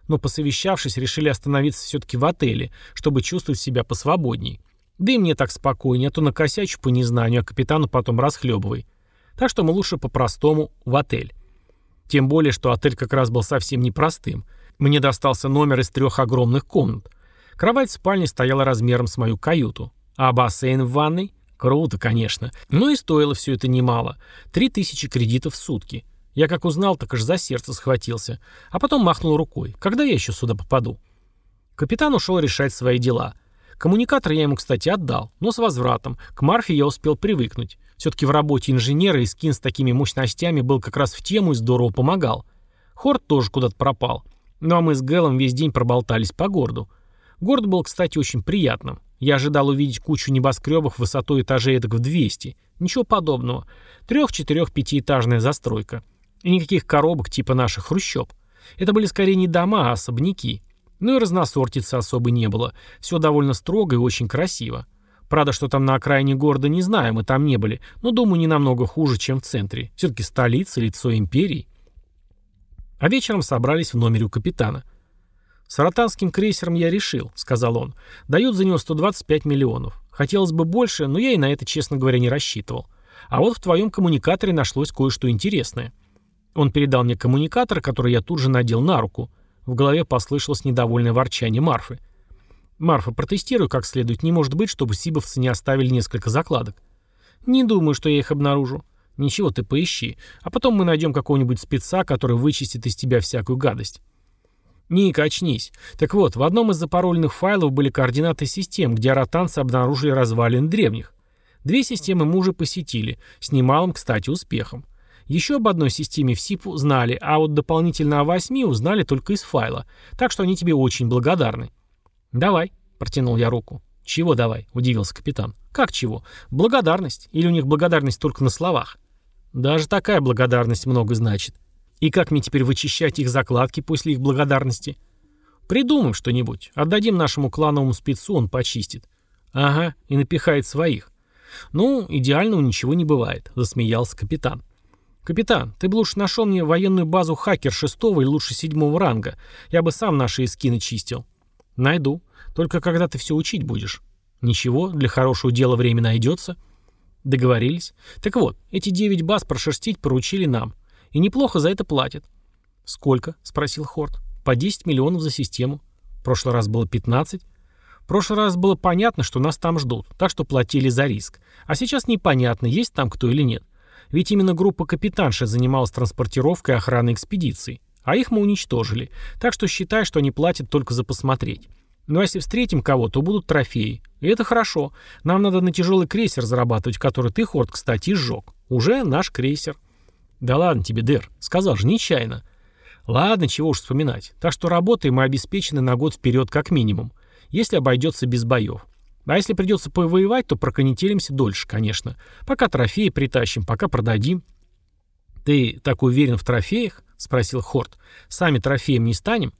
Но посовещавшись, решили остановиться все-таки в отеле, чтобы чувствовать себя посвободней. Да и мне так спокойнее, а то накосячу по незнанию, а капитану потом расхлебывай. Так что мы лучше по-простому в отель. Тем более, что отель как раз был совсем непростым. Мне достался номер из трех огромных комнат. Кровать в спальне стояла размером с мою каюту. А бассейн в ванной? Круто, конечно. Но и стоило все это немало. Три тысячи кредитов в сутки. Я как узнал, так аж за сердце схватился. А потом махнул рукой. Когда я еще сюда попаду? Капитан ушел решать свои дела. Коммуникатор я ему, кстати, отдал, но с возвратом. К Марфе я успел привыкнуть. Все-таки в работе инженера и скин с такими мощностями был как раз в тему и здорово помогал. Хорд тоже куда-то пропал. Ну а мы с Гэлом весь день проболтались по городу. Город был, кстати, очень приятным. Я ожидал увидеть кучу небоскребов высотой этажей эдак в 200. Ничего подобного. Трех-, четырех-, пятиэтажная застройка. И никаких коробок типа наших хрущоб. Это были скорее не дома, а особняки. Ну и разносортицы особо не было. Все довольно строго и очень красиво. Правда, что там на окраине города не знаю, мы там не были, но думаю, не намного хуже, чем в центре. Все-таки столица, лицо империи. А вечером собрались в номере у капитана. «С ротанским крейсером я решил», — сказал он. «Дают за него 125 миллионов. Хотелось бы больше, но я и на это, честно говоря, не рассчитывал. А вот в твоем коммуникаторе нашлось кое-что интересное». Он передал мне коммуникатор, который я тут же надел на руку. В голове послышалось недовольное ворчание Марфы. «Марфа, протестируй как следует. Не может быть, чтобы сибовцы не оставили несколько закладок». «Не думаю, что я их обнаружу». «Ничего, ты поищи. А потом мы найдем какого-нибудь спеца, который вычистит из тебя всякую гадость». «Ник, очнись. Так вот, в одном из запароленных файлов были координаты систем, где аратанцы обнаружили развалины древних. Две системы мы уже посетили, с немалым, кстати, успехом. Еще об одной системе в СИПу знали, а вот дополнительно о восьми узнали только из файла, так что они тебе очень благодарны. «Давай», — протянул я руку. «Чего давай?» — удивился капитан. «Как чего? Благодарность? Или у них благодарность только на словах?» «Даже такая благодарность много значит. И как мне теперь вычищать их закладки после их благодарности?» «Придумаем что-нибудь. Отдадим нашему клановому спецу, он почистит». «Ага, и напихает своих». «Ну, идеального ничего не бывает», — засмеялся капитан. «Капитан, ты бы лучше нашел мне военную базу хакер шестого и лучше седьмого ранга. Я бы сам наши эскины чистил». «Найду. Только когда ты все учить будешь?» «Ничего, для хорошего дела время найдется». «Договорились. Так вот, эти девять баз прошерстить поручили нам. И неплохо за это платят». «Сколько?» — спросил Хорт. «По 10 миллионов за систему. В прошлый раз было 15. В прошлый раз было понятно, что нас там ждут, так что платили за риск. А сейчас непонятно, есть там кто или нет. Ведь именно группа капитанша занималась транспортировкой и охраной экспедиции. А их мы уничтожили. Так что считай, что они платят только за посмотреть. Ну а если встретим кого, то будут трофеи. И это хорошо. Нам надо на тяжелый крейсер зарабатывать, который ты, Хорд, кстати, сжег. Уже наш крейсер. Да ладно тебе, Дэр. Сказал же, нечаянно. Ладно, чего уж вспоминать. Так что работаем мы обеспечены на год вперед как минимум. Если обойдется без боев. А если придется повоевать, то проконетелимся дольше, конечно. Пока трофеи притащим, пока продадим. Ты так уверен в трофеях? — спросил Хорт. «Сами трофеем не станем?»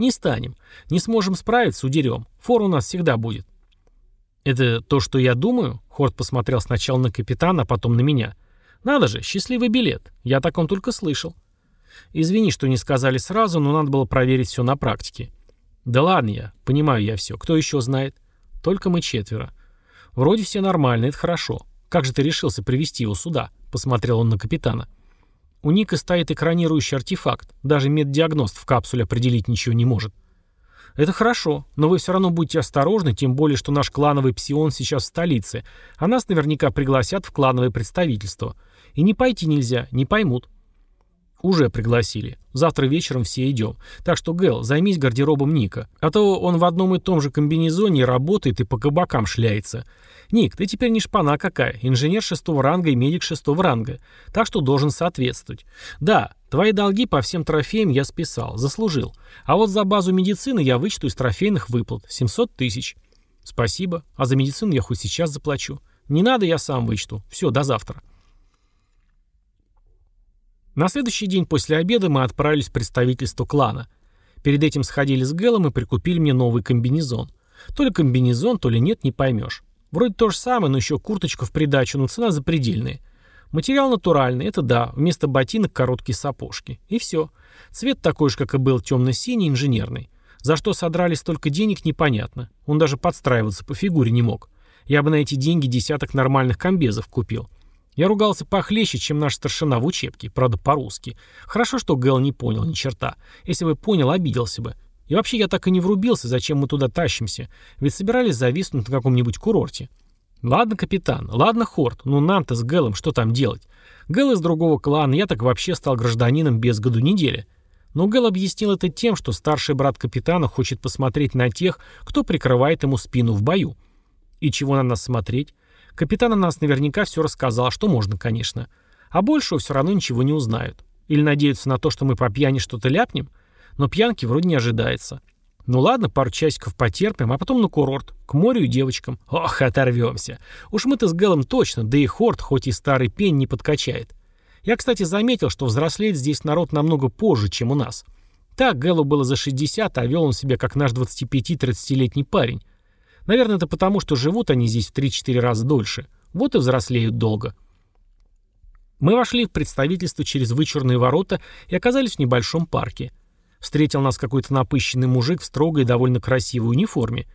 «Не станем. Не сможем справиться, удерем. Фор у нас всегда будет». «Это то, что я думаю?» Хорт посмотрел сначала на капитана, а потом на меня. «Надо же, счастливый билет. Я о таком только слышал». «Извини, что не сказали сразу, но надо было проверить все на практике». «Да ладно я. Понимаю я все. Кто еще знает?» «Только мы четверо». «Вроде все нормально, это хорошо. Как же ты решился привести его сюда?» Посмотрел он на капитана. У Ника стоит экранирующий артефакт. Даже меддиагност в капсуле определить ничего не может. Это хорошо, но вы все равно будьте осторожны, тем более, что наш клановый псион сейчас в столице, а нас наверняка пригласят в клановое представительство. И не пойти нельзя, не поймут. «Уже пригласили. Завтра вечером все идем. Так что, Гэл, займись гардеробом Ника. А то он в одном и том же комбинезоне работает и по кабакам шляется. Ник, ты теперь не шпана какая. Инженер шестого ранга и медик шестого ранга. Так что должен соответствовать. Да, твои долги по всем трофеям я списал. Заслужил. А вот за базу медицины я вычту из трофейных выплат. 700 тысяч. Спасибо. А за медицину я хоть сейчас заплачу. Не надо, я сам вычту. Все, до завтра. На следующий день после обеда мы отправились в представительство клана. Перед этим сходили с Гэлом и прикупили мне новый комбинезон. То ли комбинезон, то ли нет, не поймешь. Вроде то же самое, но еще курточка в придачу, но цена запредельная. Материал натуральный, это да, вместо ботинок короткие сапожки. И все. Цвет такой же, как и был, темно-синий, инженерный. За что содрали столько денег, непонятно. Он даже подстраиваться по фигуре не мог. Я бы на эти деньги десяток нормальных комбезов купил. Я ругался похлеще, чем наш старшина в учебке, правда по-русски. Хорошо, что Гэл не понял ни черта. Если бы понял, обиделся бы. И вообще я так и не врубился, зачем мы туда тащимся. Ведь собирались зависнуть на каком-нибудь курорте. Ладно, капитан, ладно, Хорт, ну нам-то с Гэлом что там делать? Гэл из другого клана, я так вообще стал гражданином без году недели. Но Гэл объяснил это тем, что старший брат капитана хочет посмотреть на тех, кто прикрывает ему спину в бою. И чего на нас смотреть? Капитан о нас наверняка все рассказал, что можно, конечно. А большего все равно ничего не узнают. Или надеются на то, что мы по пьяни что-то ляпнем? Но пьянки вроде не ожидается. Ну ладно, пару часиков потерпим, а потом на курорт, к морю и девочкам. Ох, оторвемся. Уж мы-то с Гэлом точно, да и Хорт, хоть и старый пень, не подкачает. Я, кстати, заметил, что взрослеет здесь народ намного позже, чем у нас. Так, Гэлу было за 60, а вел он себя как наш 25-30-летний парень. Наверное, это потому, что живут они здесь в 3-4 раза дольше. Вот и взрослеют долго. Мы вошли в представительство через вычурные ворота и оказались в небольшом парке. Встретил нас какой-то напыщенный мужик в строгой и довольно красивой униформе.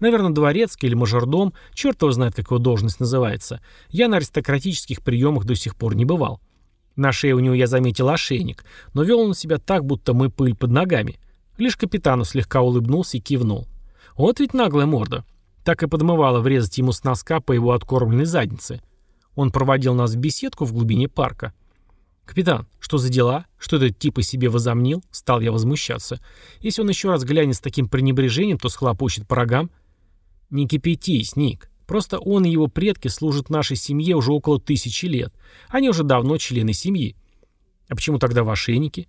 Наверное, дворецкий или мажордом, черт его знает, как его должность называется. Я на аристократических приемах до сих пор не бывал. На шее у него я заметил ошейник, но вел он себя так, будто мы пыль под ногами. Лишь капитану слегка улыбнулся и кивнул. Вот ведь наглая морда. Так и подмывало врезать ему с носка по его откормленной заднице. Он проводил нас в беседку в глубине парка. «Капитан, что за дела? Что этот тип из себе возомнил?» Стал я возмущаться. «Если он еще раз глянет с таким пренебрежением, то схлопочет по рогам». «Не кипятись, Ник. Просто он и его предки служат нашей семье уже около тысячи лет. Они уже давно члены семьи». «А почему тогда в ошейнике?»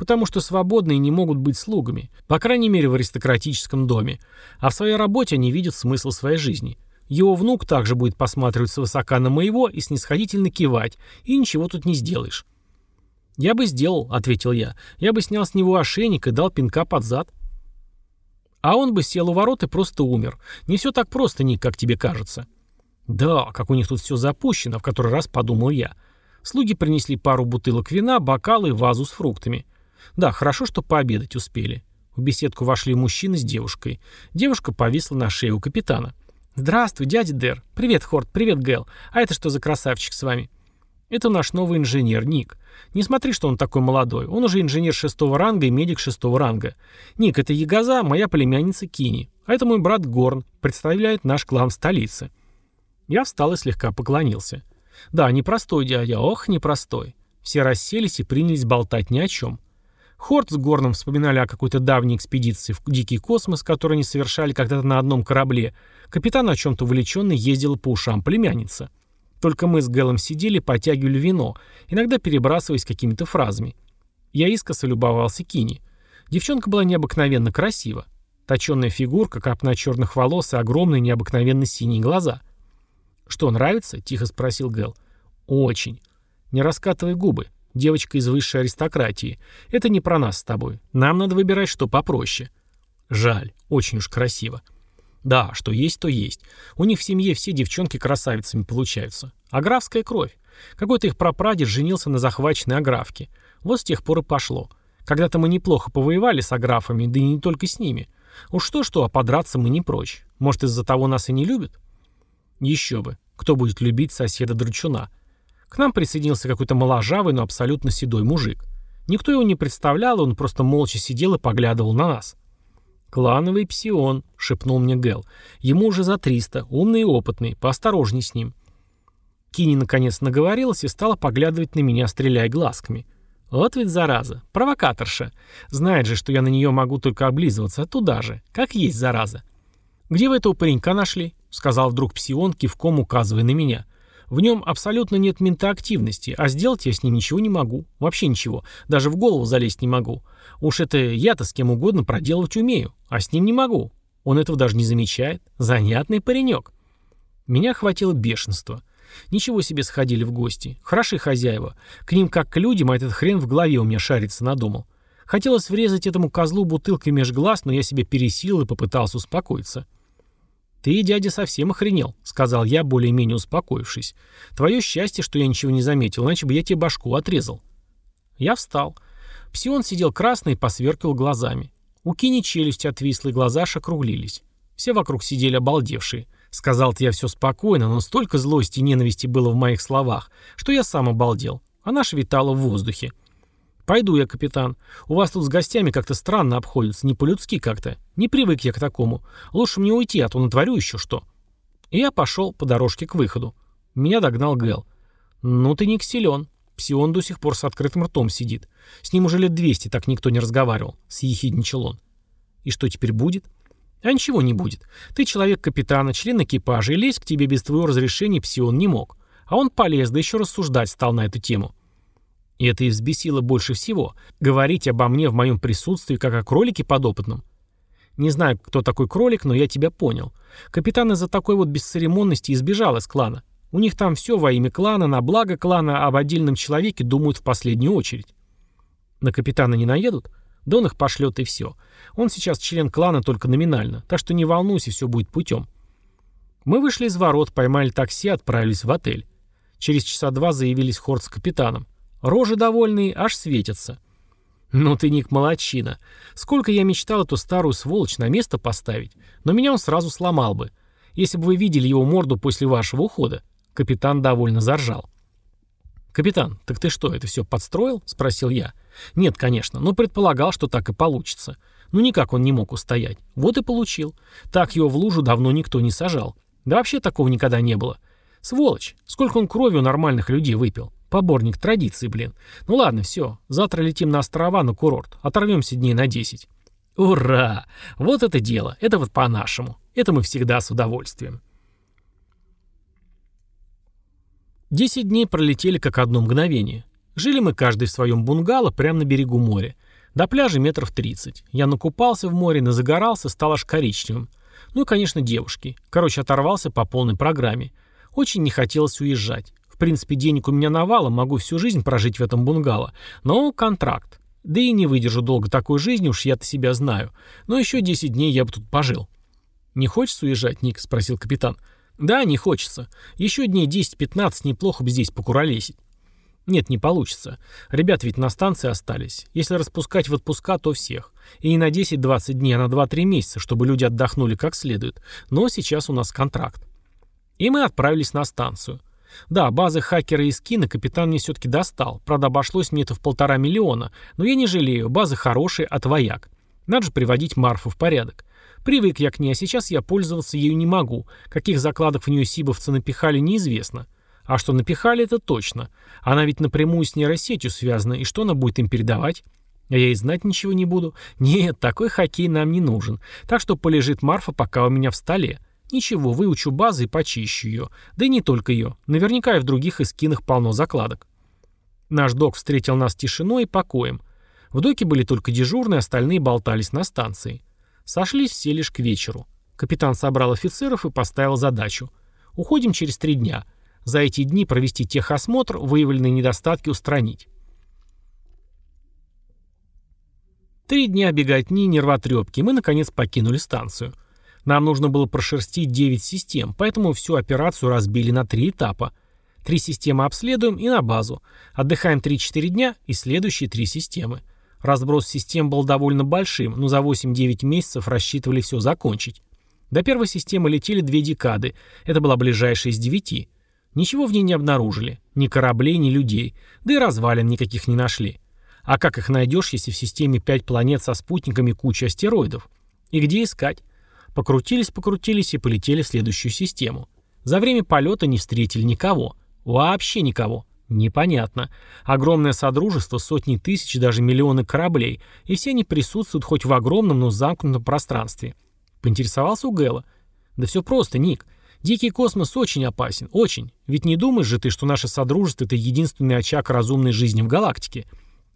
Потому что свободные не могут быть слугами, по крайней мере в аристократическом доме, а в своей работе они видят смысл своей жизни. Его внук также будет посматривать свысока на моего и снисходительно кивать, и ничего тут не сделаешь. «Я бы сделал», — ответил я. «Я бы снял с него ошейник и дал пинка под зад». А он бы сел у ворот и просто умер. Не все так просто, Ник, как тебе кажется. Да, как у них тут все запущено, в который раз подумал я. Слуги принесли пару бутылок вина, бокалы и вазу с фруктами. Да, хорошо, что пообедать успели. В беседку вошли мужчина с девушкой. Девушка повисла на шее у капитана. «Здравствуй, дядя Дэр. Привет, Хорт. Привет, Гэл. А это что за красавчик с вами?» «Это наш новый инженер, Ник. Не смотри, что он такой молодой. Он уже инженер шестого ранга и медик шестого ранга. Ник, это Ягоза, моя племянница Кини. А это мой брат Горн. Представляет наш клан в столице». Я встал и слегка поклонился. «Да, непростой дядя. Ох, непростой». Все расселись и принялись болтать ни о чем. Хорт с Горном вспоминали о какой-то давней экспедиции в дикий космос, которую они совершали когда-то на одном корабле. Капитан о чем-то увлеченный ездил по ушам племянница. Только мы с Гэлом сидели, потягивали вино, иногда перебрасываясь какими-то фразами. Я искоса любовался Кини. Девчонка была необыкновенно красива. Точенная фигурка, капна черных волос и огромные необыкновенно синие глаза. «Что, нравится?» — тихо спросил Гэл. «Очень. Не раскатывай губы. Девочка из высшей аристократии. Это не про нас с тобой. Нам надо выбирать, что попроще. Жаль. Очень уж красиво. Да, что есть, то есть. У них в семье все девчонки красавицами получаются. Аграфская кровь. Какой-то их прапрадед женился на захваченной аграфке. Вот с тех пор и пошло. Когда-то мы неплохо повоевали с аграфами, да и не только с ними. Уж что-что, а подраться мы не прочь. Может, из-за того нас и не любят? Еще бы. Кто будет любить соседа-драчуна? К нам присоединился какой-то моложавый, но абсолютно седой мужик. Никто его не представлял, он просто молча сидел и поглядывал на нас. «Клановый псион», — шепнул мне Гэл. «Ему уже за триста, умный и опытный, поосторожней с ним». Кини наконец наговорилась и стала поглядывать на меня, стреляя глазками. Вот ведь зараза, провокаторша. Знает же, что я на нее могу только облизываться, а туда же. Как есть зараза. «Где вы этого паренька нашли?» — сказал вдруг Псион, кивком указывая на меня. «В нем абсолютно нет ментоактивности, а сделать я с ним ничего не могу. Вообще ничего. Даже в голову залезть не могу. Уж это я-то с кем угодно проделывать умею, а с ним не могу. Он этого даже не замечает. Занятный паренек». Меня хватило бешенства. Ничего себе сходили в гости. Хороши хозяева. К ним как к людям, а этот хрен в голове у меня шарится надумал. Хотелось врезать этому козлу бутылкой меж глаз, но я себя пересилил и попытался успокоиться. «Ты, дядя, совсем охренел», — сказал я, более-менее успокоившись. «Твое счастье, что я ничего не заметил, иначе бы я тебе башку отрезал». Я встал. Псион сидел красный и посверкивал глазами. У Кини челюсть отвисла, и глаза аж округлились. Все вокруг сидели обалдевшие. Сказал-то я все спокойно, но столько злости и ненависти было в моих словах, что я сам обалдел. Она ж витала в воздухе. «Пойду я, капитан. У вас тут с гостями как-то странно обходятся, не по-людски как-то. Не привык я к такому. Лучше мне уйти, а то натворю еще что». И я пошел по дорожке к выходу. Меня догнал Гэл. «Ну ты не силен. Псион до сих пор с открытым ртом сидит. С ним уже лет двести так никто не разговаривал», — съехидничал он. «И что теперь будет?» «А ничего не будет. Ты человек капитана, член экипажа, и лезть к тебе без твоего разрешения Псион не мог. А он полез, да еще рассуждать стал на эту тему». И это и взбесило больше всего. Говорить обо мне в моем присутствии, как о кролике подопытном. Не знаю, кто такой кролик, но я тебя понял. Капитан из-за такой вот бесцеремонности избежал из клана. У них там все во имя клана, на благо клана, об отдельном человеке думают в последнюю очередь. На капитана не наедут? Да он их пошлет и все. Он сейчас член клана только номинально, так что не волнуйся, все будет путем. Мы вышли из ворот, поймали такси, отправились в отель. Через часа два заявились Хорд с капитаном. Рожи довольные аж светятся. «Ну ты, Ник, молодчина. Сколько я мечтал эту старую сволочь на место поставить, но меня он сразу сломал бы. Если бы вы видели его морду после вашего ухода». Капитан довольно заржал. «Капитан, так ты что, это все подстроил?» — спросил я. «Нет, конечно, но предполагал, что так и получится. Ну никак он не мог устоять. Вот и получил. Так его в лужу давно никто не сажал. Да вообще такого никогда не было. Сволочь, сколько он крови у нормальных людей выпил. Поборник традиций, блин. Ну ладно, все. Завтра летим на острова, на курорт. Оторвемся дней на 10. Ура! Вот это дело. Это вот по-нашему. Это мы всегда с удовольствием. Десять дней пролетели как одно мгновение. Жили мы каждый в своем бунгало прямо на берегу моря. До пляжа метров 30. Я накупался в море, назагорался, стал аж коричневым. Ну и, конечно, девушки. Короче, оторвался по полной программе. Очень не хотелось уезжать принципе, денег у меня навалом, могу всю жизнь прожить в этом бунгало. Но контракт. Да и не выдержу долго такой жизни, уж я-то себя знаю. Но еще 10 дней я бы тут пожил. «Не хочется уезжать, Ник?» — спросил капитан. «Да, не хочется. Еще дней 10-15 неплохо бы здесь покуролесить». «Нет, не получится. Ребят ведь на станции остались. Если распускать в отпуска, то всех. И не на 10-20 дней, а на 2-3 месяца, чтобы люди отдохнули как следует. Но сейчас у нас контракт». И мы отправились на станцию. Да, базы хакера и скина капитан мне все-таки достал. Правда, обошлось мне это в полтора миллиона. Но я не жалею, базы хорошие, от вояк. Надо же приводить Марфу в порядок. Привык я к ней, а сейчас я пользоваться ею не могу. Каких закладок в нее сибовцы напихали, неизвестно. А что напихали, это точно. Она ведь напрямую с нейросетью связана, и что она будет им передавать? А я и знать ничего не буду. Нет, такой хоккей нам не нужен. Так что полежит Марфа пока у меня в столе. Ничего, выучу базы и почищу ее. Да и не только ее. Наверняка и в других эскинах полно закладок. Наш док встретил нас тишиной и покоем. В доке были только дежурные, остальные болтались на станции. Сошлись все лишь к вечеру. Капитан собрал офицеров и поставил задачу. Уходим через три дня. За эти дни провести техосмотр, выявленные недостатки устранить. Три дня беготни, нервотрепки, мы наконец покинули станцию. Нам нужно было прошерстить 9 систем, поэтому всю операцию разбили на три этапа. Три системы обследуем и на базу. Отдыхаем 3-4 дня и следующие три системы. Разброс систем был довольно большим, но за 8-9 месяцев рассчитывали все закончить. До первой системы летели две декады, это была ближайшая из девяти. Ничего в ней не обнаружили, ни кораблей, ни людей, да и развалин никаких не нашли. А как их найдешь, если в системе 5 планет со спутниками куча астероидов? И где искать? Покрутились, покрутились и полетели в следующую систему. За время полета не встретили никого. Вообще никого. Непонятно. Огромное содружество, сотни тысяч, даже миллионы кораблей, и все они присутствуют хоть в огромном, но замкнутом пространстве. Поинтересовался у Гэла. Да все просто, Ник. Дикий космос очень опасен, очень. Ведь не думаешь же ты, что наше содружество — это единственный очаг разумной жизни в галактике?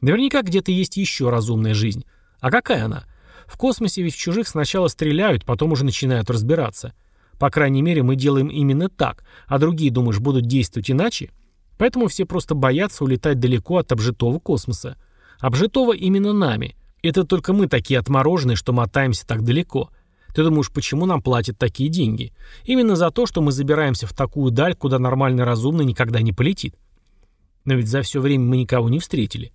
Наверняка где-то есть еще разумная жизнь. А какая она? В космосе ведь в чужих сначала стреляют, потом уже начинают разбираться. По крайней мере, мы делаем именно так, а другие, думаешь, будут действовать иначе? Поэтому все просто боятся улетать далеко от обжитого космоса. Обжитого именно нами. Это только мы такие отмороженные, что мотаемся так далеко. Ты думаешь, почему нам платят такие деньги? Именно за то, что мы забираемся в такую даль, куда нормальный разумный никогда не полетит. Но ведь за все время мы никого не встретили.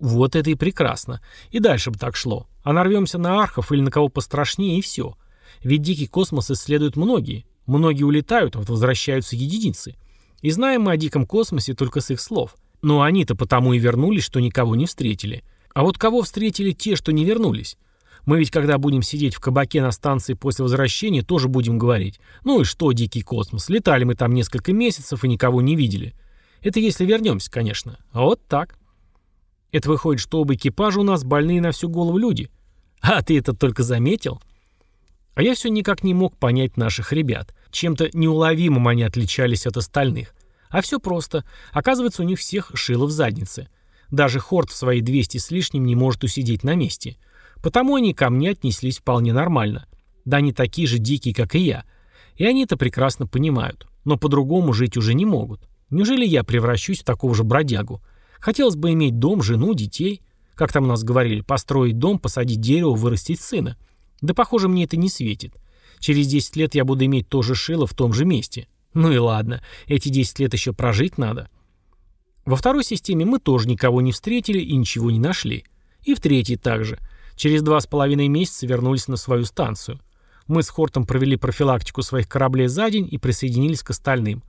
Вот это и прекрасно. И дальше бы так шло. А нарвемся на архов или на кого пострашнее, и все. Ведь дикий космос исследуют многие. Многие улетают, а вот возвращаются единицы. И знаем мы о диком космосе только с их слов. Но они-то потому и вернулись, что никого не встретили. А вот кого встретили те, что не вернулись? Мы ведь когда будем сидеть в кабаке на станции после возвращения, тоже будем говорить. Ну и что, дикий космос, летали мы там несколько месяцев и никого не видели. Это если вернемся, конечно. А вот так. Это выходит, что оба экипажа у нас больные на всю голову люди. А ты это только заметил? А я все никак не мог понять наших ребят. Чем-то неуловимым они отличались от остальных. А все просто. Оказывается, у них всех шило в заднице. Даже Хорт в свои 200 с лишним не может усидеть на месте. Потому они ко мне отнеслись вполне нормально. Да они такие же дикие, как и я. И они это прекрасно понимают. Но по-другому жить уже не могут. Неужели я превращусь в такого же бродягу? Хотелось бы иметь дом, жену, детей. Как там у нас говорили, построить дом, посадить дерево, вырастить сына. Да похоже, мне это не светит. Через 10 лет я буду иметь то же шило в том же месте. Ну и ладно, эти 10 лет еще прожить надо. Во второй системе мы тоже никого не встретили и ничего не нашли. И в третьей также. Через два с половиной месяца вернулись на свою станцию. Мы с Хортом провели профилактику своих кораблей за день и присоединились к остальным.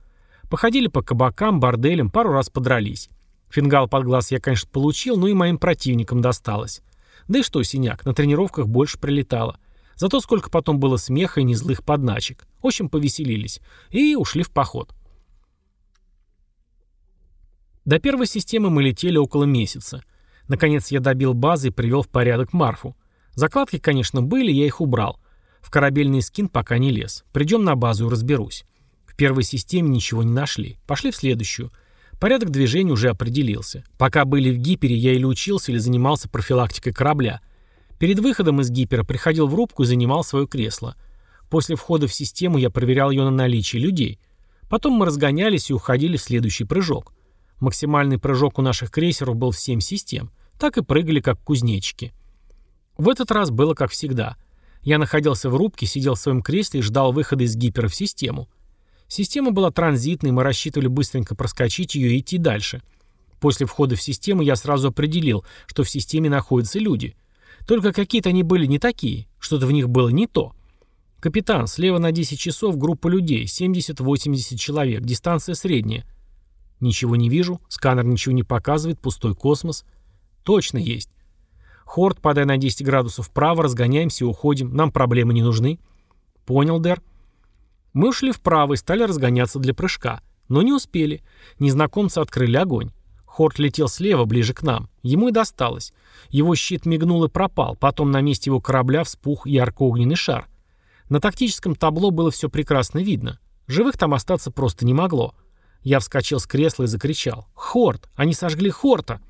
Походили по кабакам, борделям, пару раз подрались. Фингал под глаз я, конечно, получил, но и моим противникам досталось. Да и что, синяк, на тренировках больше прилетало. Зато сколько потом было смеха и незлых подначек. В общем, повеселились. И ушли в поход. До первой системы мы летели около месяца. Наконец я добил базы и привел в порядок Марфу. Закладки, конечно, были, я их убрал. В корабельный скин пока не лез. Придем на базу и разберусь. В первой системе ничего не нашли. Пошли в следующую. Порядок движения уже определился. Пока были в гипере, я или учился, или занимался профилактикой корабля. Перед выходом из гипера приходил в рубку и занимал свое кресло. После входа в систему я проверял ее на наличие людей. Потом мы разгонялись и уходили в следующий прыжок. Максимальный прыжок у наших крейсеров был в 7 систем. Так и прыгали, как кузнечики. В этот раз было как всегда. Я находился в рубке, сидел в своем кресле и ждал выхода из гипера в систему. Система была транзитной, мы рассчитывали быстренько проскочить ее и идти дальше. После входа в систему я сразу определил, что в системе находятся люди. Только какие-то они были не такие, что-то в них было не то. «Капитан, слева на 10 часов группа людей, 70-80 человек, дистанция средняя». «Ничего не вижу, сканер ничего не показывает, пустой космос». «Точно есть». «Хорд, подай на 10 градусов вправо, разгоняемся и уходим, нам проблемы не нужны». «Понял, Дэр». Мы ушли вправо и стали разгоняться для прыжка. Но не успели. Незнакомцы открыли огонь. Хорт летел слева, ближе к нам. Ему и досталось. Его щит мигнул и пропал. Потом на месте его корабля вспух ярко-огненный шар. На тактическом табло было все прекрасно видно. Живых там остаться просто не могло. Я вскочил с кресла и закричал. «Хорт! Они сожгли Хорта!»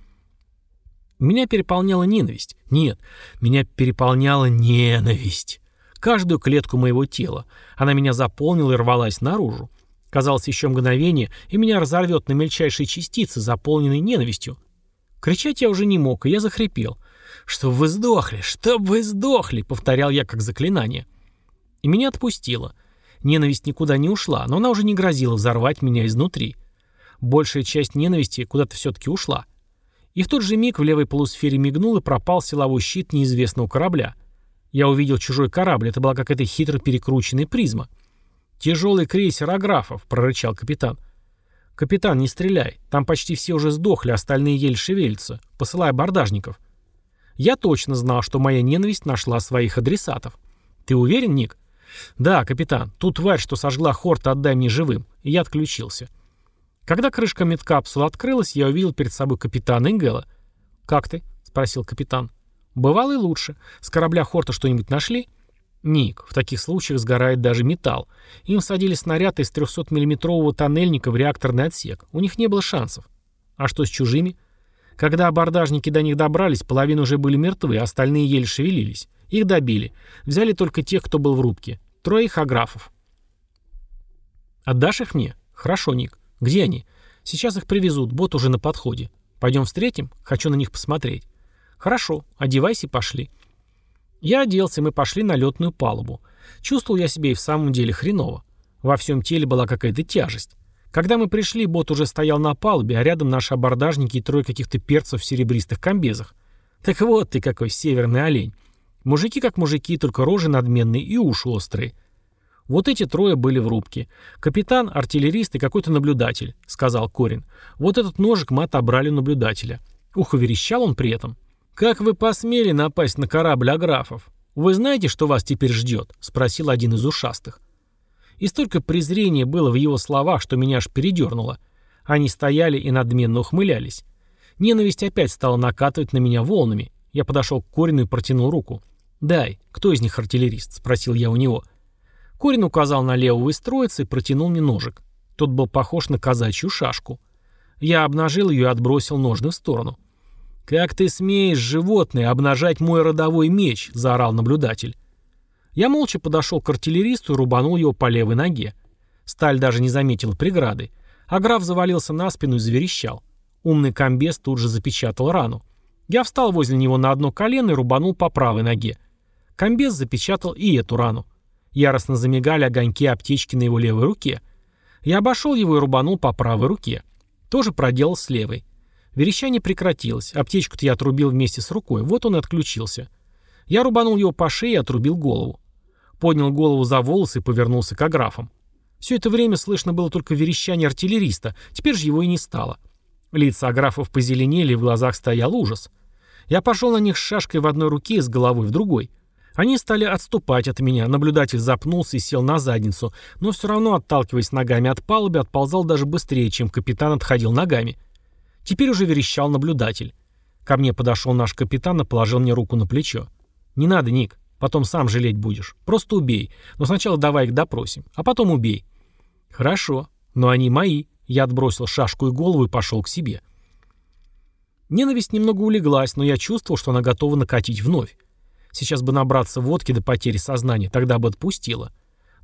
Меня переполняла ненависть. Нет, меня переполняла ненависть каждую клетку моего тела. Она меня заполнила и рвалась наружу. Казалось, еще мгновение, и меня разорвет на мельчайшие частицы, заполненные ненавистью. Кричать я уже не мог, и я захрипел. «Чтоб вы сдохли! Чтоб вы сдохли!» — повторял я как заклинание. И меня отпустило. Ненависть никуда не ушла, но она уже не грозила взорвать меня изнутри. Большая часть ненависти куда-то все-таки ушла. И в тот же миг в левой полусфере мигнул и пропал силовой щит неизвестного корабля. Я увидел чужой корабль, это была какая-то хитро перекрученная призма. «Тяжелый крейсер Аграфов», — прорычал капитан. «Капитан, не стреляй. Там почти все уже сдохли, остальные еле шевелятся. Посылай абордажников». Я точно знал, что моя ненависть нашла своих адресатов. «Ты уверен, Ник?» «Да, капитан. Ту тварь, что сожгла Хорта, отдай мне живым». И я отключился. Когда крышка медкапсулы открылась, я увидел перед собой капитана Ингела. «Как ты?» — спросил капитан. «Бывало и лучше. С корабля Хорта что-нибудь нашли?» «Ник, в таких случаях сгорает даже металл. Им садили снаряд из 300-миллиметрового тоннельника в реакторный отсек. У них не было шансов. А что с чужими?» Когда абордажники до них добрались, половина уже были мертвы, а остальные еле шевелились. Их добили. Взяли только тех, кто был в рубке. Трое хаграфов. «Отдашь их мне?» «Хорошо, Ник. Где они?» «Сейчас их привезут. Бот уже на подходе. Пойдем встретим? Хочу на них посмотреть». «Хорошо. Одевайся и пошли». Я оделся, и мы пошли на летную палубу. Чувствовал я себя и в самом деле хреново. Во всем теле была какая-то тяжесть. Когда мы пришли, бот уже стоял на палубе, а рядом наши абордажники и трое каких-то перцев в серебристых комбезах. Так вот ты какой северный олень. Мужики как мужики, только рожи надменные и уши острые. Вот эти трое были в рубке. Капитан, артиллерист и какой-то наблюдатель, сказал Корин. Вот этот ножик мы отобрали наблюдателя. Ух, верещал он при этом. «Как вы посмели напасть на корабль аграфов? Вы знаете, что вас теперь ждет?» — спросил один из ушастых. И столько презрения было в его словах, что меня аж передернуло. Они стояли и надменно ухмылялись. Ненависть опять стала накатывать на меня волнами. Я подошел к Корину и протянул руку. «Дай, кто из них артиллерист?» — спросил я у него. Корин указал на левого из троицы и протянул мне ножик. Тот был похож на казачью шашку. Я обнажил ее и отбросил ножны в сторону. «Как ты смеешь, животное, обнажать мой родовой меч?» — заорал наблюдатель. Я молча подошел к артиллеристу и рубанул его по левой ноге. Сталь даже не заметила преграды, а граф завалился на спину и заверещал. Умный комбез тут же запечатал рану. Я встал возле него на одно колено и рубанул по правой ноге. Комбез запечатал и эту рану. Яростно замигали огоньки аптечки на его левой руке. Я обошел его и рубанул по правой руке. Тоже проделал с левой. Верещание прекратилось. Аптечку-то я отрубил вместе с рукой. Вот он и отключился. Я рубанул его по шее и отрубил голову поднял голову за волосы и повернулся к аграфам. Все это время слышно было только верещание артиллериста, теперь же его и не стало. Лица аграфов позеленели, в глазах стоял ужас. Я пошел на них с шашкой в одной руке и с головой в другой. Они стали отступать от меня, наблюдатель запнулся и сел на задницу, но все равно, отталкиваясь ногами от палубы, отползал даже быстрее, чем капитан отходил ногами. Теперь уже верещал наблюдатель. Ко мне подошел наш капитан и положил мне руку на плечо. «Не надо, Ник. Потом сам жалеть будешь. Просто убей. Но сначала давай их допросим. А потом убей. Хорошо. Но они мои. Я отбросил шашку и голову и пошел к себе. Ненависть немного улеглась, но я чувствовал, что она готова накатить вновь. Сейчас бы набраться водки до потери сознания, тогда бы отпустила.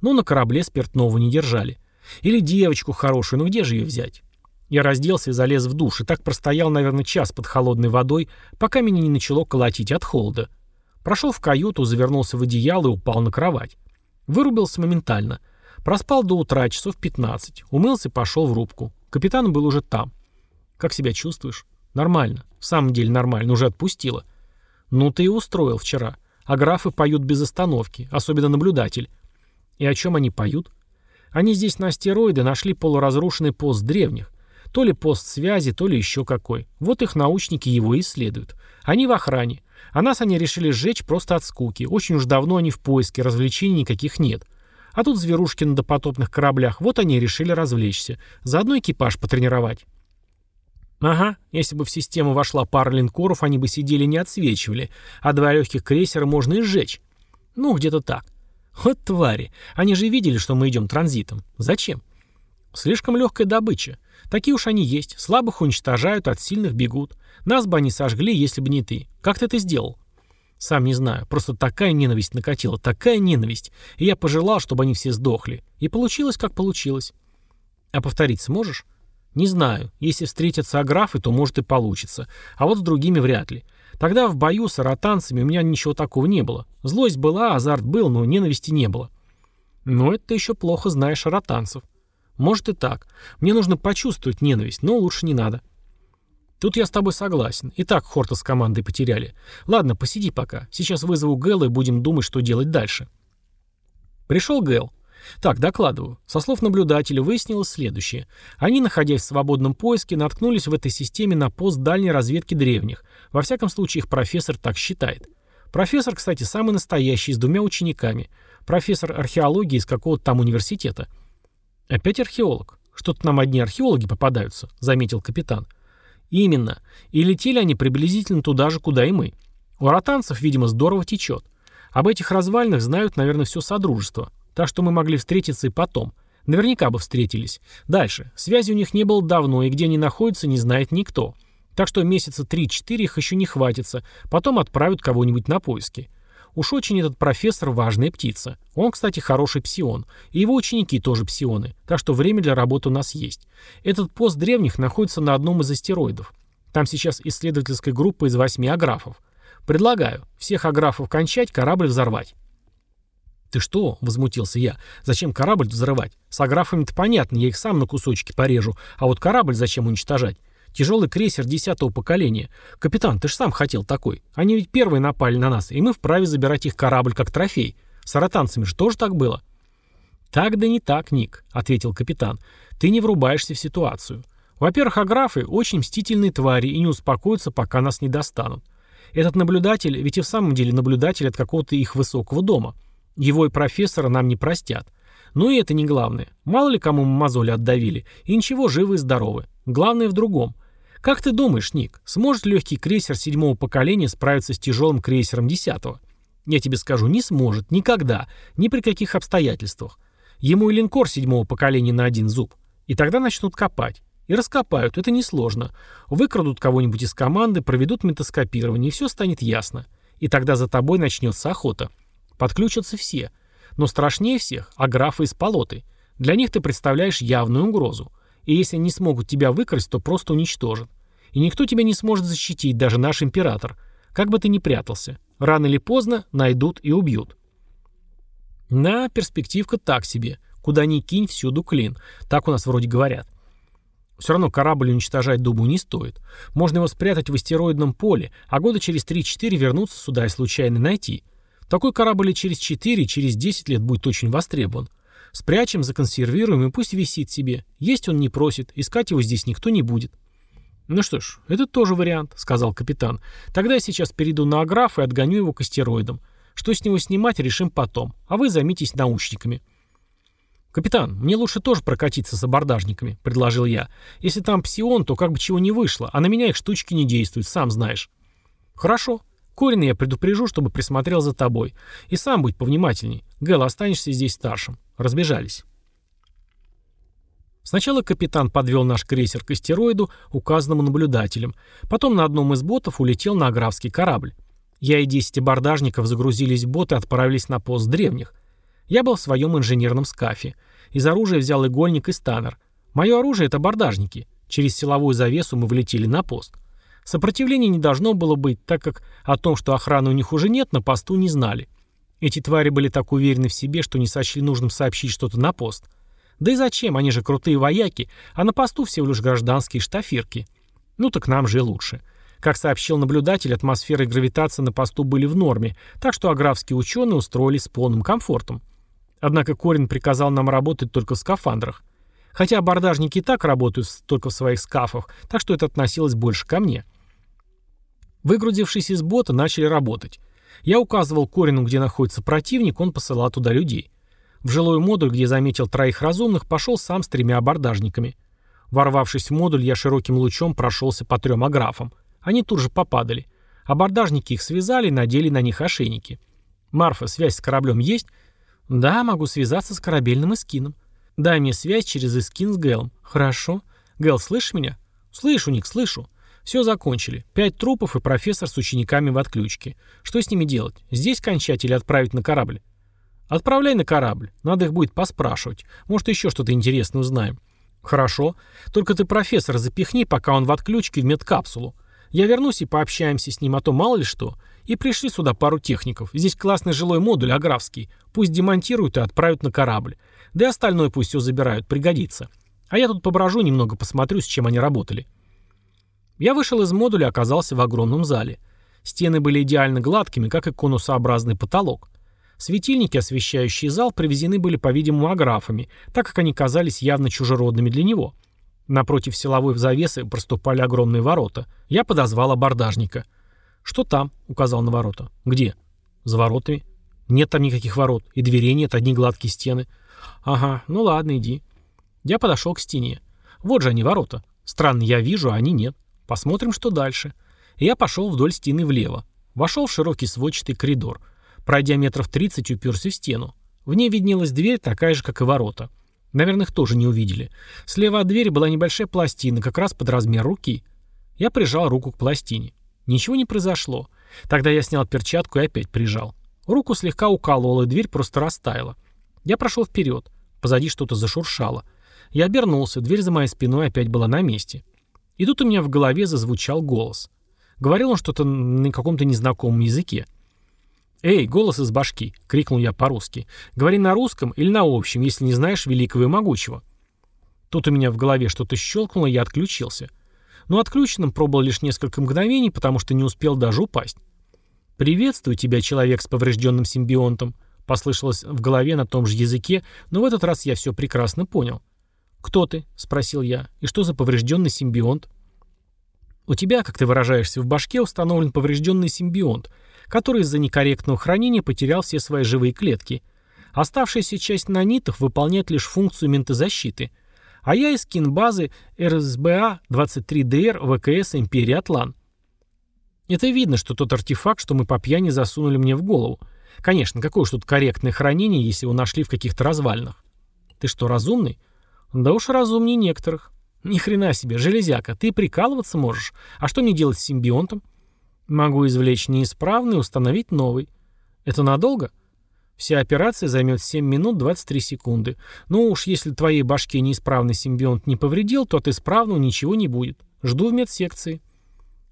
Но на корабле спиртного не держали. Или девочку хорошую, ну где же ее взять? Я разделся и залез в душ, и так простоял, наверное, час под холодной водой, пока меня не начало колотить от холода. Прошел в каюту, завернулся в одеяло и упал на кровать. Вырубился моментально. Проспал до утра, часов 15. Умылся и пошел в рубку. Капитан был уже там. «Как себя чувствуешь?» «Нормально. В самом деле нормально. Уже отпустила». «Ну ты и устроил вчера. А графы поют без остановки, особенно наблюдатель». «И о чем они поют?» «Они здесь на астероиде нашли полуразрушенный пост древних. То ли пост связи, то ли еще какой. Вот их научники его исследуют. Они в охране. А нас они решили сжечь просто от скуки. Очень уж давно они в поиске, развлечений никаких нет. А тут зверушки на допотопных кораблях, вот они и решили развлечься. Заодно экипаж потренировать. Ага, если бы в систему вошла пара линкоров, они бы сидели не отсвечивали, а два легких крейсера можно и сжечь. Ну, где-то так. Вот твари. Они же видели, что мы идем транзитом. Зачем? Слишком легкая добыча. Такие уж они есть. Слабых уничтожают, от сильных бегут. Нас бы они сожгли, если бы не ты. Как ты это сделал? Сам не знаю. Просто такая ненависть накатила, такая ненависть. И я пожелал, чтобы они все сдохли. И получилось, как получилось. А повторить сможешь? Не знаю. Если встретятся аграфы, то может и получится. А вот с другими вряд ли. Тогда в бою с аратанцами у меня ничего такого не было. Злость была, азарт был, но ненависти не было. Но это ты еще плохо знаешь аратанцев. Может и так. Мне нужно почувствовать ненависть, но лучше не надо. Тут я с тобой согласен. И так Хорта с командой потеряли. Ладно, посиди пока. Сейчас вызову Гэла и будем думать, что делать дальше. Пришел Гэл. Так, докладываю. Со слов наблюдателя выяснилось следующее. Они, находясь в свободном поиске, наткнулись в этой системе на пост дальней разведки древних. Во всяком случае, их профессор так считает. Профессор, кстати, самый настоящий, с двумя учениками. Профессор археологии из какого-то там университета. Опять археолог. Что-то нам одни археологи попадаются», — заметил капитан. «Именно. И летели они приблизительно туда же, куда и мы. У ротанцев, видимо, здорово течет. Об этих развалинах знают, наверное, все Содружество. Так что мы могли встретиться и потом. Наверняка бы встретились. Дальше. Связи у них не было давно, и где они находятся, не знает никто. Так что месяца 3-4 их еще не хватится. Потом отправят кого-нибудь на поиски. Уж очень этот профессор важная птица. Он, кстати, хороший псион. И его ученики тоже псионы. Так что время для работы у нас есть. Этот пост древних находится на одном из астероидов. Там сейчас исследовательская группа из восьми аграфов. Предлагаю всех аграфов кончать, корабль взорвать. «Ты что?» — возмутился я. «Зачем корабль взрывать? С аграфами-то понятно, я их сам на кусочки порежу. А вот корабль зачем уничтожать? Тяжелый крейсер десятого поколения. Капитан, ты ж сам хотел такой. Они ведь первые напали на нас, и мы вправе забирать их корабль как трофей. С аратанцами же тоже так было. «Так да не так, Ник», — ответил капитан. «Ты не врубаешься в ситуацию. Во-первых, аграфы — очень мстительные твари и не успокоятся, пока нас не достанут. Этот наблюдатель, ведь и в самом деле наблюдатель от какого-то их высокого дома. Его и профессора нам не простят. Но и это не главное. Мало ли кому мы мозоли отдавили. И ничего, живы и здоровы. Главное в другом. Как ты думаешь, Ник, сможет легкий крейсер седьмого поколения справиться с тяжелым крейсером десятого? Я тебе скажу, не сможет. Никогда. Ни при каких обстоятельствах. Ему и линкор седьмого поколения на один зуб. И тогда начнут копать. И раскопают, это несложно. Выкрадут кого-нибудь из команды, проведут метаскопирование, и все станет ясно. И тогда за тобой начнется охота. Подключатся все. Но страшнее всех – аграфы из полоты. Для них ты представляешь явную угрозу. И если не смогут тебя выкрасть, то просто уничтожат. И никто тебя не сможет защитить, даже наш император. Как бы ты ни прятался. Рано или поздно найдут и убьют. На, перспективка так себе. Куда ни кинь, всюду клин. Так у нас вроде говорят. Все равно корабль уничтожать, думаю, не стоит. Можно его спрятать в астероидном поле, а года через 3-4 вернуться сюда и случайно найти. Такой корабль и через 4, через 10 лет будет очень востребован. Спрячем, законсервируем и пусть висит себе. Есть он не просит, искать его здесь никто не будет. «Ну что ж, это тоже вариант», — сказал капитан. «Тогда я сейчас перейду на аграф и отгоню его к астероидам. Что с него снимать, решим потом, а вы займитесь наушниками». «Капитан, мне лучше тоже прокатиться с абордажниками», — предложил я. «Если там псион, то как бы чего не вышло, а на меня их штучки не действуют, сам знаешь». «Хорошо», Корина я предупрежу, чтобы присмотрел за тобой. И сам будь повнимательней. Гэл, останешься здесь старшим. Разбежались. Сначала капитан подвел наш крейсер к астероиду, указанному наблюдателем. Потом на одном из ботов улетел на аграфский корабль. Я и 10 абордажников загрузились в бот и отправились на пост древних. Я был в своем инженерном скафе. Из оружия взял игольник и станер. Мое оружие — это абордажники. Через силовую завесу мы влетели на пост. Сопротивления не должно было быть, так как о том, что охраны у них уже нет, на посту не знали. Эти твари были так уверены в себе, что не сочли нужным сообщить что-то на пост. Да и зачем, они же крутые вояки, а на посту всего лишь гражданские штафирки. Ну так нам же лучше. Как сообщил наблюдатель, атмосфера и гравитация на посту были в норме, так что аграфские ученые устроились с полным комфортом. Однако Корин приказал нам работать только в скафандрах. Хотя абордажники и так работают только в своих скафах, так что это относилось больше ко мне. Выгрузившись из бота, начали работать. Я указывал Корину, где находится противник, он посылал туда людей. В жилой модуль, где заметил троих разумных, пошел сам с тремя абордажниками. Ворвавшись в модуль, я широким лучом прошелся по трем аграфам. Они тут же попадали. Абордажники их связали и надели на них ошейники. «Марфа, связь с кораблем есть?» «Да, могу связаться с корабельным эскином». «Дай мне связь через эскин с Гэлом». «Хорошо». «Гэл, слышишь меня?» «Слышу, Ник, слышу». Все закончили. Пять трупов и профессор с учениками в отключке. Что с ними делать? Здесь кончать или отправить на корабль? Отправляй на корабль. Надо их будет поспрашивать. Может, еще что-то интересное узнаем. Хорошо. Только ты профессора запихни, пока он в отключке в медкапсулу. Я вернусь и пообщаемся с ним, а то мало ли что. И пришли сюда пару техников. Здесь классный жилой модуль, аграфский. Пусть демонтируют и отправят на корабль. Да и остальное пусть все забирают, пригодится. А я тут поброжу немного, посмотрю, с чем они работали. Я вышел из модуля и оказался в огромном зале. Стены были идеально гладкими, как и конусообразный потолок. Светильники, освещающие зал, привезены были, по-видимому, аграфами, так как они казались явно чужеродными для него. Напротив силовой завесы проступали огромные ворота. Я подозвал абордажника. «Что там?» — указал на ворота. «Где?» «За воротами». «Нет там никаких ворот. И дверей нет, одни гладкие стены». «Ага, ну ладно, иди». Я подошел к стене. Вот же они, ворота. Странно, я вижу, а они нет. Посмотрим, что дальше. Я пошел вдоль стены влево. Вошел в широкий сводчатый коридор. Пройдя метров 30, уперся в стену. В ней виднелась дверь, такая же, как и ворота. Наверное, их тоже не увидели. Слева от двери была небольшая пластина, как раз под размер руки. Я прижал руку к пластине. Ничего не произошло. Тогда я снял перчатку и опять прижал. Руку слегка уколола, и дверь просто растаяла. Я прошел вперед. Позади что-то зашуршало. Я обернулся, дверь за моей спиной опять была на месте. И тут у меня в голове зазвучал голос. Говорил он что-то на каком-то незнакомом языке. «Эй, голос из башки!» — крикнул я по-русски. «Говори на русском или на общем, если не знаешь великого и могучего». Тут у меня в голове что-то щелкнуло, и я отключился. Но отключенным пробовал лишь несколько мгновений, потому что не успел даже упасть. «Приветствую тебя, человек с поврежденным симбионтом», — послышалось в голове на том же языке, но в этот раз я все прекрасно понял. «Кто ты?» — спросил я. «И что за поврежденный симбионт?» «У тебя, как ты выражаешься, в башке установлен поврежденный симбионт, который из-за некорректного хранения потерял все свои живые клетки. Оставшаяся часть нанитов выполняет лишь функцию ментозащиты. А я из кинбазы РСБА-23ДР ВКС Империи Атлан. Это видно, что тот артефакт, что мы по пьяни засунули мне в голову. Конечно, какое уж тут корректное хранение, если его нашли в каких-то развалинах. Ты что, разумный? Да уж разумнее некоторых. Ни хрена себе, железяка, ты прикалываться можешь. А что мне делать с симбионтом? Могу извлечь неисправный установить новый. Это надолго? Вся операция займет 7 минут 23 секунды. Ну уж если твоей башке неисправный симбионт не повредил, то от исправного ничего не будет. Жду в медсекции.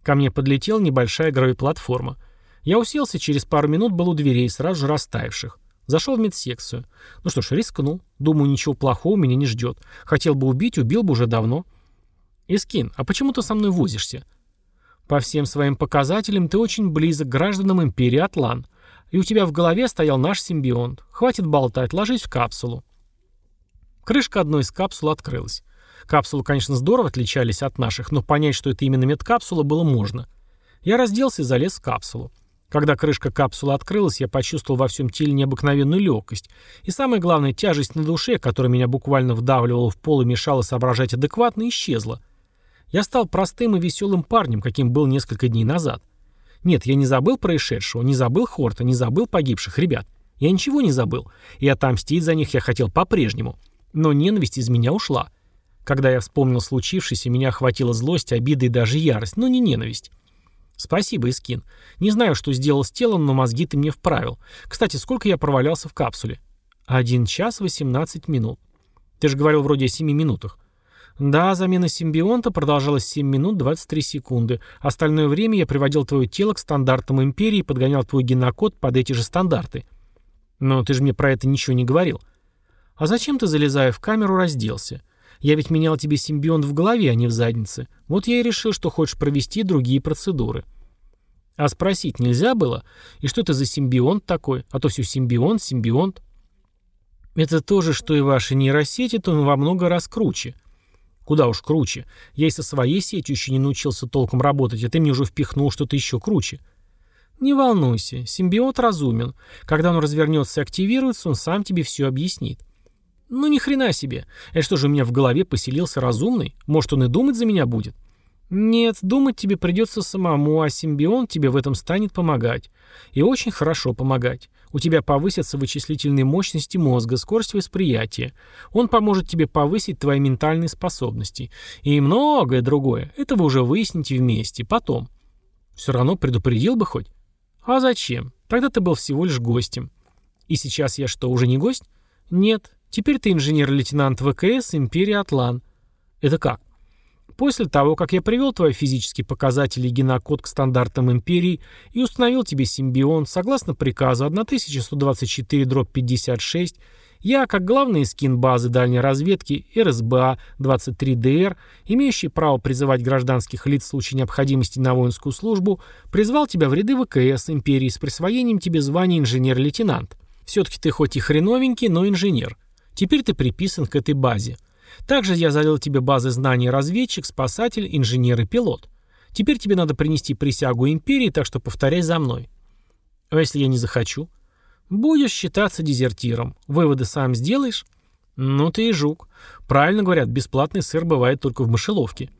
Ко мне подлетела небольшая гравиплатформа. Я уселся, через пару минут был у дверей, сразу же растаявших. Зашел в медсекцию. Ну что ж, рискнул. Думаю, ничего плохого меня не ждет. Хотел бы убить, убил бы уже давно. Искин, а почему ты со мной возишься? По всем своим показателям ты очень близок к гражданам Империи Атлан. И у тебя в голове стоял наш симбионт. Хватит болтать, ложись в капсулу. Крышка одной из капсул открылась. Капсулы, конечно, здорово отличались от наших, но понять, что это именно медкапсула, было можно. Я разделся и залез в капсулу. Когда крышка капсулы открылась, я почувствовал во всем теле необыкновенную легкость. И самое главное, тяжесть на душе, которая меня буквально вдавливала в пол и мешала соображать адекватно, исчезла. Я стал простым и веселым парнем, каким был несколько дней назад. Нет, я не забыл происшедшего, не забыл Хорта, не забыл погибших ребят. Я ничего не забыл, и отомстить за них я хотел по-прежнему. Но ненависть из меня ушла. Когда я вспомнил случившееся, меня охватила злость, обида и даже ярость, но не ненависть. «Спасибо, Искин. Не знаю, что сделал с телом, но мозги ты мне вправил. Кстати, сколько я провалялся в капсуле?» «Один час восемнадцать минут». «Ты же говорил вроде о семи минутах». «Да, замена симбионта продолжалась 7 минут 23 секунды. Остальное время я приводил твое тело к стандартам Империи и подгонял твой генокод под эти же стандарты». «Но ты же мне про это ничего не говорил». «А зачем ты, залезая в камеру, разделся? Я ведь менял тебе симбионт в голове, а не в заднице. Вот я и решил, что хочешь провести другие процедуры». А спросить нельзя было? И что это за симбионт такой? А то все симбионт, симбионт. Это то же, что и ваши нейросети, то во много раз круче. Куда уж круче. Я и со своей сетью еще не научился толком работать, а ты мне уже впихнул что-то еще круче. Не волнуйся, симбиот разумен. Когда он развернется и активируется, он сам тебе все объяснит. Ну ни хрена себе. Это что же у меня в голове поселился разумный? Может он и думать за меня будет? Нет, думать тебе придется самому, а симбион тебе в этом станет помогать. И очень хорошо помогать. У тебя повысятся вычислительные мощности мозга, скорость восприятия. Он поможет тебе повысить твои ментальные способности. И многое другое. Это вы уже выясните вместе, потом. Все равно предупредил бы хоть. А зачем? Тогда ты был всего лишь гостем. И сейчас я что, уже не гость? Нет. Теперь ты инженер-лейтенант ВКС Империи Атлан. Это как? После того, как я привел твои физические показатели и генокод к стандартам империи и установил тебе симбион, согласно приказу 1124-56, я, как главный скин базы дальней разведки РСБА-23ДР, имеющий право призывать гражданских лиц в случае необходимости на воинскую службу, призвал тебя в ряды ВКС империи с присвоением тебе звания инженер-лейтенант. Все-таки ты хоть и хреновенький, но инженер. Теперь ты приписан к этой базе. Также я залил тебе базы знаний разведчик, спасатель, инженер и пилот. Теперь тебе надо принести присягу империи, так что повторяй за мной. А если я не захочу? Будешь считаться дезертиром. Выводы сам сделаешь? Ну ты и жук. Правильно говорят, бесплатный сыр бывает только в мышеловке.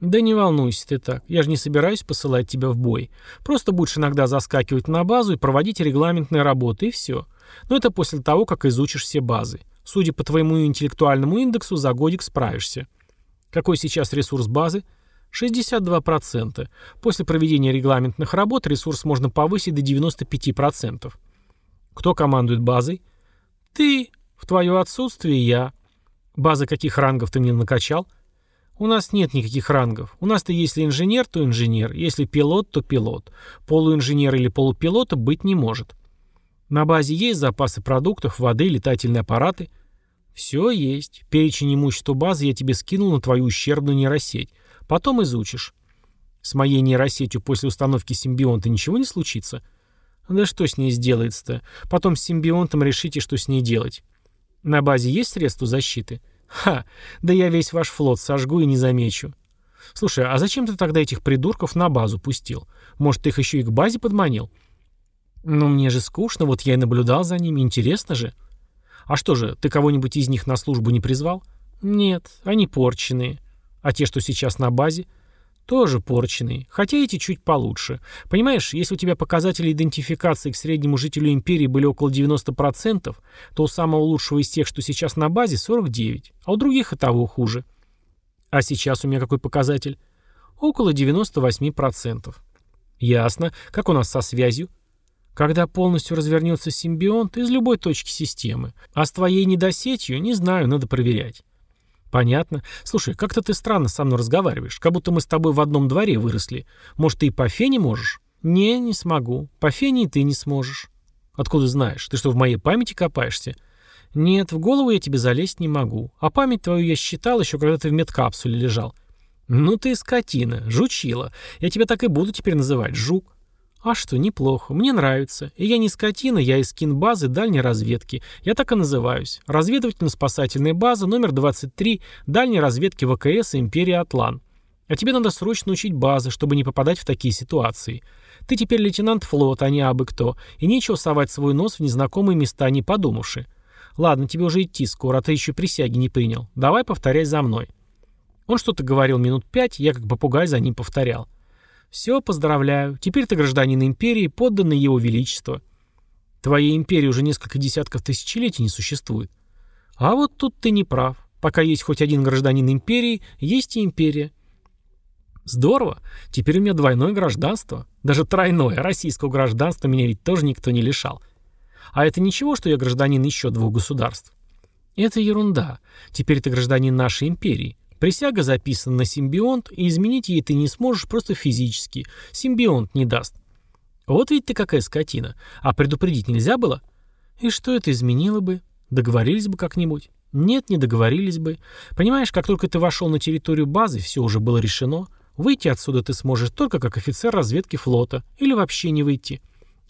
Да не волнуйся ты так, я же не собираюсь посылать тебя в бой. Просто будешь иногда заскакивать на базу и проводить регламентные работы, и все. Но это после того, как изучишь все базы. Судя по твоему интеллектуальному индексу, за годик справишься. Какой сейчас ресурс базы? 62%. После проведения регламентных работ ресурс можно повысить до 95%. Кто командует базой? Ты. В твое отсутствие я. Базы каких рангов ты мне накачал? У нас нет никаких рангов. У нас-то если инженер, то инженер. Если пилот, то пилот. Полуинженер или полупилота быть не может. На базе есть запасы продуктов, воды, летательные аппараты. Все есть. Перечень имущества базы я тебе скинул на твою ущербную нейросеть. Потом изучишь. С моей нейросетью после установки симбионта ничего не случится? Да что с ней сделается-то? Потом с симбионтом решите, что с ней делать. На базе есть средства защиты? Ха, да я весь ваш флот сожгу и не замечу. Слушай, а зачем ты тогда этих придурков на базу пустил? Может, ты их еще и к базе подманил? Ну, мне же скучно, вот я и наблюдал за ними, интересно же. А что же, ты кого-нибудь из них на службу не призвал? Нет, они порченые. А те, что сейчас на базе, тоже порченые, хотя эти чуть получше. Понимаешь, если у тебя показатели идентификации к среднему жителю империи были около 90%, то у самого лучшего из тех, что сейчас на базе, 49%, а у других и того хуже. А сейчас у меня какой показатель? Около 98%. Ясно. Как у нас со связью? Когда полностью развернется симбионт из любой точки системы. А с твоей недосетью, не знаю, надо проверять. «Понятно. Слушай, как-то ты странно со мной разговариваешь, как будто мы с тобой в одном дворе выросли. Может, ты и по фене можешь?» «Не, не смогу. По фене и ты не сможешь». «Откуда знаешь? Ты что, в моей памяти копаешься?» «Нет, в голову я тебе залезть не могу. А память твою я считал еще, когда ты в медкапсуле лежал». «Ну ты скотина, жучила. Я тебя так и буду теперь называть, жук». А что, неплохо. Мне нравится. И я не скотина, я из кинбазы дальней разведки. Я так и называюсь. Разведывательно-спасательная база номер 23 дальней разведки ВКС Империя Атлан. А тебе надо срочно учить базы, чтобы не попадать в такие ситуации. Ты теперь лейтенант флота, а не абы кто, и нечего совать свой нос в незнакомые места, не подумавши. Ладно, тебе уже идти скоро, а ты еще присяги не принял. Давай повторяй за мной. Он что-то говорил минут пять, я как попугай за ним повторял. «Все, поздравляю. Теперь ты гражданин империи, подданный его величества. Твоей империи уже несколько десятков тысячелетий не существует. А вот тут ты не прав. Пока есть хоть один гражданин империи, есть и империя. Здорово. Теперь у меня двойное гражданство. Даже тройное. Российского гражданства меня ведь тоже никто не лишал. А это ничего, что я гражданин еще двух государств? Это ерунда. Теперь ты гражданин нашей империи. Присяга записана на симбионт, и изменить ей ты не сможешь просто физически. Симбионт не даст. Вот ведь ты какая скотина. А предупредить нельзя было? И что это изменило бы? Договорились бы как-нибудь? Нет, не договорились бы. Понимаешь, как только ты вошел на территорию базы, все уже было решено. Выйти отсюда ты сможешь только как офицер разведки флота. Или вообще не выйти.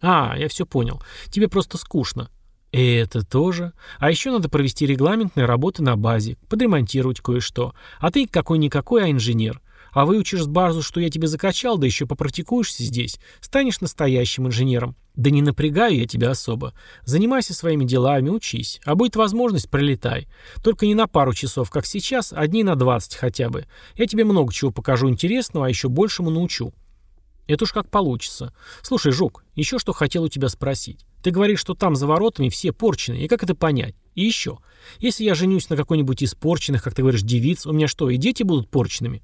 А, я все понял. Тебе просто скучно. «Это тоже. А еще надо провести регламентные работы на базе, подремонтировать кое-что. А ты какой-никакой, а инженер. А выучишь с базу, что я тебе закачал, да еще попрактикуешься здесь. Станешь настоящим инженером. Да не напрягаю я тебя особо. Занимайся своими делами, учись. А будет возможность, пролетай. Только не на пару часов, как сейчас, а дней на 20 хотя бы. Я тебе много чего покажу интересного, а еще большему научу». Это уж как получится. Слушай, Жук, еще что хотел у тебя спросить. Ты говоришь, что там за воротами все порченые, и как это понять? И еще, если я женюсь на какой-нибудь из порченных, как ты говоришь, девиц, у меня что, и дети будут порченными?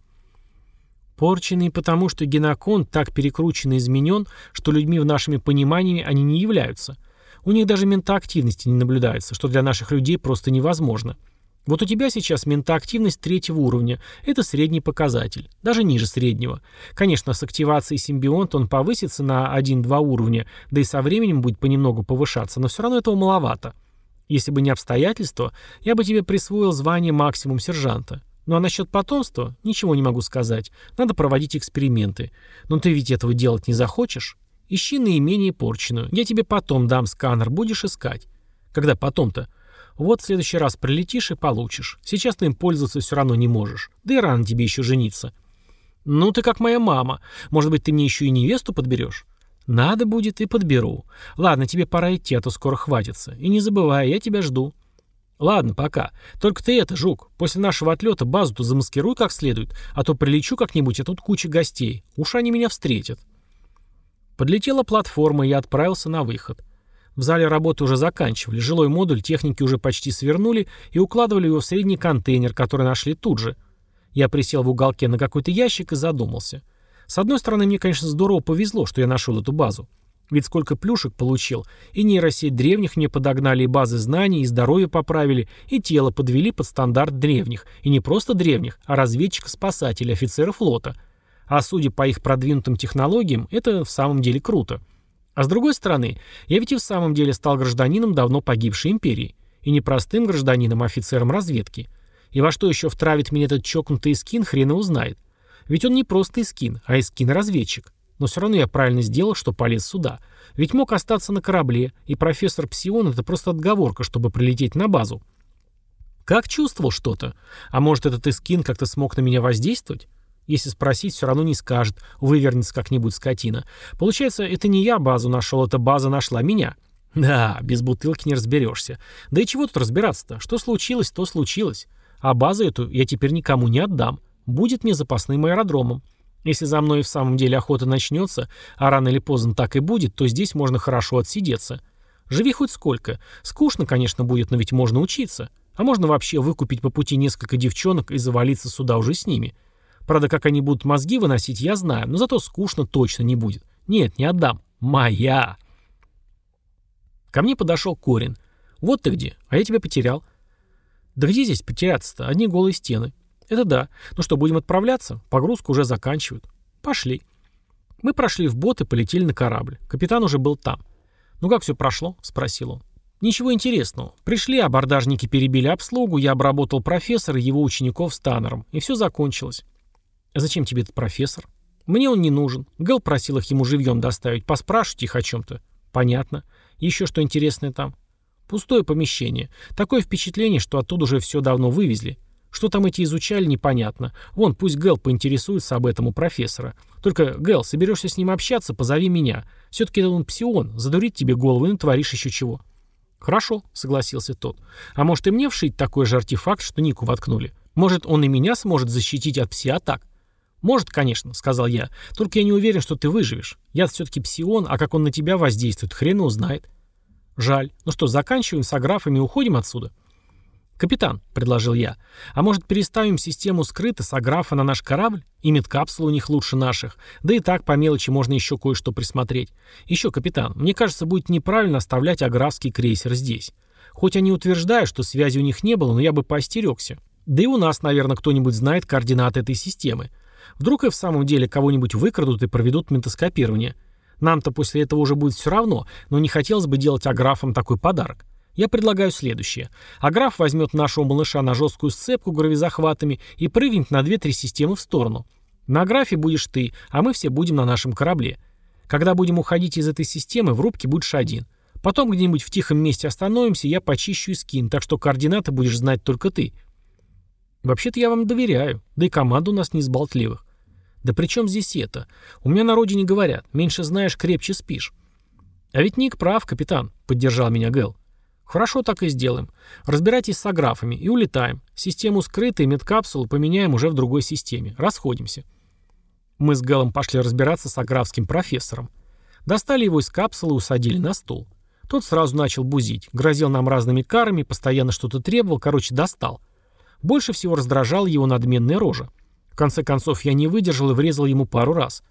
Порченные потому, что генокон так перекручен и изменен, что людьми в нашими пониманиями они не являются. У них даже ментоактивности не наблюдается, что для наших людей просто невозможно. Вот у тебя сейчас ментоактивность третьего уровня. Это средний показатель. Даже ниже среднего. Конечно, с активацией симбионта он повысится на 1-2 уровня, да и со временем будет понемногу повышаться, но все равно этого маловато. Если бы не обстоятельства, я бы тебе присвоил звание максимум сержанта. Ну а насчет потомства ничего не могу сказать. Надо проводить эксперименты. Но ты ведь этого делать не захочешь? Ищи наименее порченую. Я тебе потом дам сканер, будешь искать. Когда потом-то? Вот в следующий раз прилетишь и получишь. Сейчас ты им пользоваться все равно не можешь. Да и рано тебе еще жениться. Ну ты как моя мама. Может быть, ты мне еще и невесту подберешь? Надо будет и подберу. Ладно, тебе пора идти, а то скоро хватится. И не забывай, я тебя жду. Ладно, пока. Только ты это, Жук, после нашего отлета базу-то замаскируй как следует, а то прилечу как-нибудь, а тут куча гостей. Уж они меня встретят. Подлетела платформа, и я отправился на выход. В зале работы уже заканчивали, жилой модуль техники уже почти свернули и укладывали его в средний контейнер, который нашли тут же. Я присел в уголке на какой-то ящик и задумался. С одной стороны, мне, конечно, здорово повезло, что я нашел эту базу. Ведь сколько плюшек получил. И нейросеть древних мне подогнали, и базы знаний, и здоровье поправили, и тело подвели под стандарт древних. И не просто древних, а разведчика-спасателя, офицера флота. А судя по их продвинутым технологиям, это в самом деле круто. А с другой стороны, я ведь и в самом деле стал гражданином давно погибшей империи. И не простым гражданином, а офицером разведки. И во что еще втравит меня этот чокнутый скин, хрен его знает. Ведь он не просто искин, а искин-разведчик. Но все равно я правильно сделал, что полез сюда. Ведь мог остаться на корабле, и профессор Псион — это просто отговорка, чтобы прилететь на базу. Как чувствовал что-то? А может, этот Искин как-то смог на меня воздействовать? Если спросить, все равно не скажет, вывернется как-нибудь скотина. Получается, это не я базу нашел, эта база нашла меня. Да, без бутылки не разберешься. Да и чего тут разбираться-то? Что случилось, то случилось. А базу эту я теперь никому не отдам. Будет мне запасным аэродромом. Если за мной в самом деле охота начнется, а рано или поздно так и будет, то здесь можно хорошо отсидеться. Живи хоть сколько. Скучно, конечно, будет, но ведь можно учиться. А можно вообще выкупить по пути несколько девчонок и завалиться сюда уже с ними. Правда, как они будут мозги выносить, я знаю, но зато скучно точно не будет. Нет, не отдам. Моя. Ко мне подошел Корин. Вот ты где, а я тебя потерял. Да где здесь потеряться-то? Одни голые стены. Это да. Ну что, будем отправляться? Погрузку уже заканчивают. Пошли. Мы прошли в бот и полетели на корабль. Капитан уже был там. «Ну как все прошло?» — спросил он. «Ничего интересного. Пришли, абордажники перебили обслугу, я обработал профессора и его учеников с Таннером, и все закончилось». «А зачем тебе этот профессор?» «Мне он не нужен. Гэл просил их ему живьем доставить, поспрашивать их о чем-то». «Понятно. Еще что интересное там?» «Пустое помещение. Такое впечатление, что оттуда уже все давно вывезли. Что там эти изучали, непонятно. Вон, пусть Гэл поинтересуется об этом у профессора. Только, Гэл, соберешься с ним общаться, позови меня. Все-таки он псион, задурит тебе голову и натворишь еще чего. Хорошо, согласился тот. А может и мне вшить такой же артефакт, что Нику воткнули? Может, он и меня сможет защитить от пси-атак? «Может, конечно», — сказал я. «Только я не уверен, что ты выживешь. Я все-таки псион, а как он на тебя воздействует, хрен его знает». «Жаль. Ну что, заканчиваем с аграфами и уходим отсюда?» «Капитан», — предложил я, — «а может переставим систему скрыто с аграфа на наш корабль? И медкапсула у них лучше наших. Да и так по мелочи можно еще кое-что присмотреть. Еще, капитан, мне кажется, будет неправильно оставлять аграфский крейсер здесь. Хоть они утверждают, что связи у них не было, но я бы поостерегся. Да и у нас, наверное, кто-нибудь знает координаты этой системы. Вдруг и в самом деле кого-нибудь выкрадут и проведут ментоскопирование. Нам-то после этого уже будет все равно, но не хотелось бы делать аграфам такой подарок. Я предлагаю следующее. Аграф возьмет нашего малыша на жесткую сцепку гравизахватами и прыгнет на 2-3 системы в сторону. На Аграфе будешь ты, а мы все будем на нашем корабле. Когда будем уходить из этой системы, в рубке будешь один. Потом где-нибудь в тихом месте остановимся, я почищу и скин, так что координаты будешь знать только ты. Вообще-то я вам доверяю, да и команда у нас не из болтливых. Да при чем здесь это? У меня на родине говорят, меньше знаешь, крепче спишь. А ведь Ник прав, капитан, поддержал меня Гэл. Хорошо, так и сделаем. Разбирайтесь с аграфами и улетаем. Систему скрытой медкапсулу поменяем уже в другой системе. Расходимся. Мы с Гэлом пошли разбираться с аграфским профессором. Достали его из капсулы и усадили на стул. Тот сразу начал бузить, грозил нам разными карами, постоянно что-то требовал, короче, достал. Больше всего раздражала его надменная рожа. В конце концов, я не выдержал и врезал ему пару раз.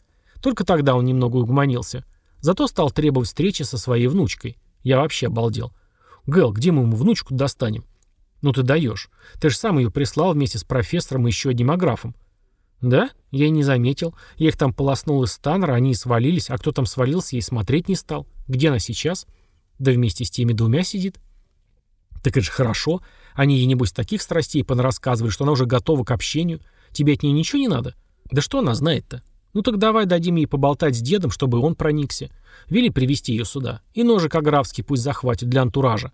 Только тогда он немного угомонился. Зато стал требовать встречи со своей внучкой. Я вообще обалдел. Гэл, где мы ему внучку достанем? Ну ты даешь. Ты же сам ее прислал вместе с профессором и еще одним аграфом. Да? Я и не заметил. Я их там полоснул из станера, они и свалились, а кто там свалился, и смотреть не стал. Где она сейчас? Да вместе с теми двумя сидит. Так это же хорошо. Они ей, небось, таких страстей понарассказывали, что она уже готова к общению. Тебе от нее ничего не надо? Да что она знает-то? Ну так давай дадим ей поболтать с дедом, чтобы он проникся. Вели привести ее сюда. И ножик аграфский пусть захватит для антуража.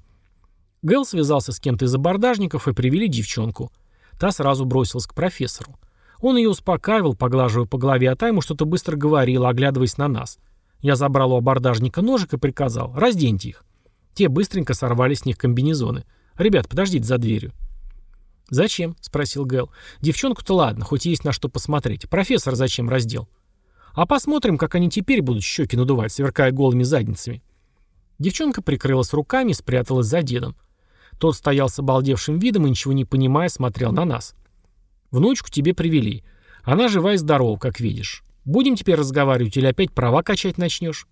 Гэл связался с кем-то из абордажников и привели девчонку. Та сразу бросилась к профессору. Он ее успокаивал, поглаживая по голове, а та ему что-то быстро говорила, оглядываясь на нас. Я забрал у абордажника ножик и приказал «разденьте их». Те быстренько сорвали с них комбинезоны. Ребят, подождите за дверью». «Зачем?» — спросил Гэл. «Девчонку-то ладно, хоть есть на что посмотреть. Профессор зачем раздел?» «А посмотрим, как они теперь будут щеки надувать, сверкая голыми задницами». Девчонка прикрылась руками и спряталась за дедом. Тот стоял с обалдевшим видом и, ничего не понимая, смотрел на нас. «Внучку тебе привели. Она жива и здорова, как видишь. Будем теперь разговаривать или опять права качать начнешь?»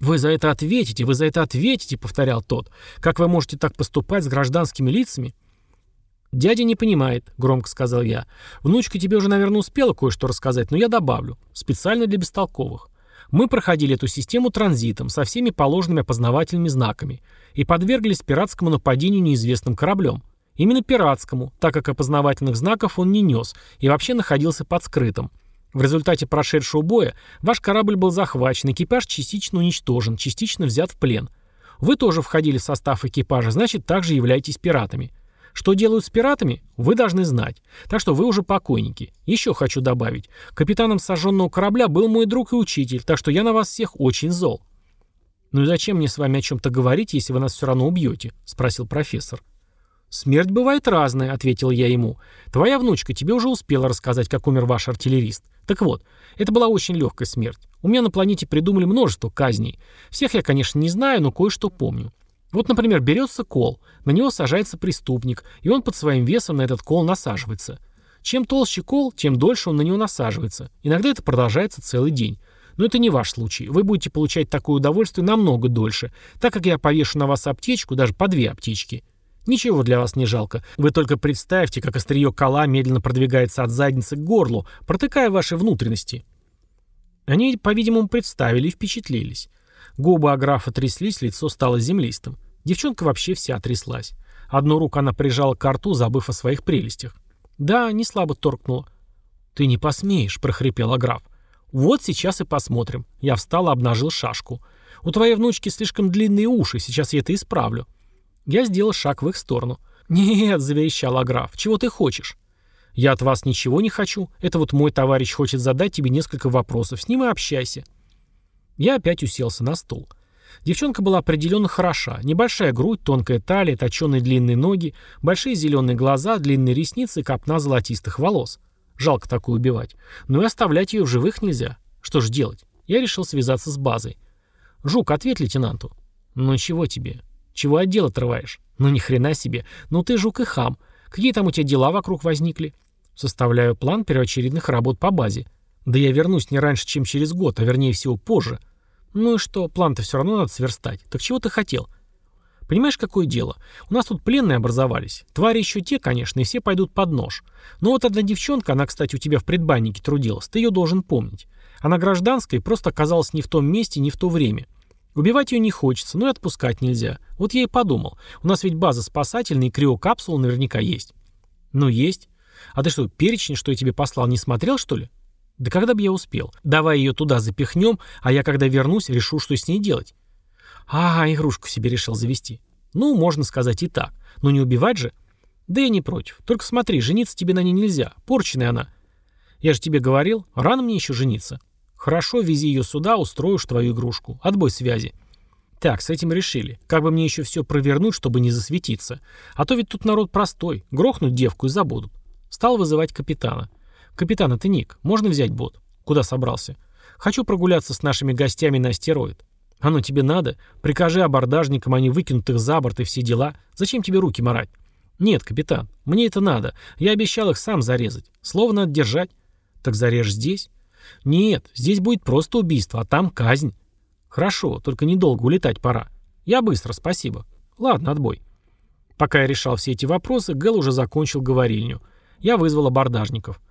«Вы за это ответите, вы за это ответите», — повторял тот. «Как вы можете так поступать с гражданскими лицами?» «Дядя не понимает», — громко сказал я. «Внучка тебе уже, наверное, успела кое-что рассказать, но я добавлю. Специально для бестолковых. Мы проходили эту систему транзитом со всеми положенными опознавательными знаками и подверглись пиратскому нападению неизвестным кораблем. Именно пиратскому, так как опознавательных знаков он не нес и вообще находился под скрытым. В результате прошедшего боя ваш корабль был захвачен, экипаж частично уничтожен, частично взят в плен. Вы тоже входили в состав экипажа, значит, также являетесь пиратами. Что делают с пиратами, вы должны знать. Так что вы уже покойники. Еще хочу добавить. Капитаном сожженного корабля был мой друг и учитель, так что я на вас всех очень зол. «Ну и зачем мне с вами о чем-то говорить, если вы нас все равно убьете?» — спросил профессор. «Смерть бывает разная», — ответил я ему. «Твоя внучка тебе уже успела рассказать, как умер ваш артиллерист. Так вот, это была очень легкая смерть. У меня на планете придумали множество казней. Всех я, конечно, не знаю, но кое-что помню. Вот, например, берется кол, на него сажается преступник, и он под своим весом на этот кол насаживается. Чем толще кол, тем дольше он на него насаживается. Иногда это продолжается целый день. Но это не ваш случай. Вы будете получать такое удовольствие намного дольше, так как я повешу на вас аптечку, даже по две аптечки. Ничего для вас не жалко. Вы только представьте, как острие кола медленно продвигается от задницы к горлу, протыкая ваши внутренности. Они, по-видимому, представили и впечатлились. Губы Аграфа тряслись, лицо стало землистым. Девчонка вообще вся тряслась. Одну руку она прижала к рту, забыв о своих прелестях. Да, не слабо торкнула. «Ты не посмеешь», — прохрипел Аграф. «Вот сейчас и посмотрим». Я встал обнажил шашку. «У твоей внучки слишком длинные уши, сейчас я это исправлю». Я сделал шаг в их сторону. «Нет», — заверещал Аграф, — «чего ты хочешь?» «Я от вас ничего не хочу. Это вот мой товарищ хочет задать тебе несколько вопросов. С ним и общайся». Я опять уселся на стул. Девчонка была определенно хороша. Небольшая грудь, тонкая талия, точеные длинные ноги, большие зеленые глаза, длинные ресницы и копна золотистых волос. Жалко такую убивать. Но и оставлять ее в живых нельзя. Что ж делать? Я решил связаться с базой. «Жук, ответь лейтенанту». «Ну чего тебе? Чего отдел отрываешь? Ну ни хрена себе. Ну ты жук и хам. Какие там у тебя дела вокруг возникли?» Составляю план первоочередных работ по базе. Да я вернусь не раньше, чем через год, а вернее всего позже. Ну и что, план-то все равно надо сверстать. Так чего ты хотел? Понимаешь, какое дело? У нас тут пленные образовались. Твари еще те, конечно, и все пойдут под нож. Но вот одна девчонка, она, кстати, у тебя в предбаннике трудилась, ты ее должен помнить. Она гражданская и просто оказалась не в том месте, не в то время. Убивать ее не хочется, но и отпускать нельзя. Вот я и подумал. У нас ведь база спасательная и криокапсула наверняка есть. Ну, есть. А ты что, перечень, что я тебе послал, не смотрел, что ли? Да когда бы я успел? Давай ее туда запихнем, а я, когда вернусь, решу, что с ней делать. А, игрушку себе решил завести. Ну, можно сказать и так. Но не убивать же. Да я не против. Только смотри, жениться тебе на ней нельзя. Порченная она. Я же тебе говорил, рано мне еще жениться. Хорошо, вези ее сюда, устроишь твою игрушку. Отбой связи. Так, с этим решили. Как бы мне еще все провернуть, чтобы не засветиться. А то ведь тут народ простой. Грохнут девку и забудут. Стал вызывать капитана. «Капитан, это Ник. Можно взять бот?» «Куда собрался?» «Хочу прогуляться с нашими гостями на астероид». «Оно тебе надо? Прикажи абордажникам, они выкинут их за борт и все дела. Зачем тебе руки марать?» «Нет, капитан, мне это надо. Я обещал их сам зарезать. Слово надо держать». «Так зарежь здесь?» «Нет, здесь будет просто убийство, а там казнь». «Хорошо, только недолго, улетать пора». «Я быстро, спасибо». «Ладно, отбой». Пока я решал все эти вопросы, Гэл уже закончил говорильню. Я вызвал абордажников.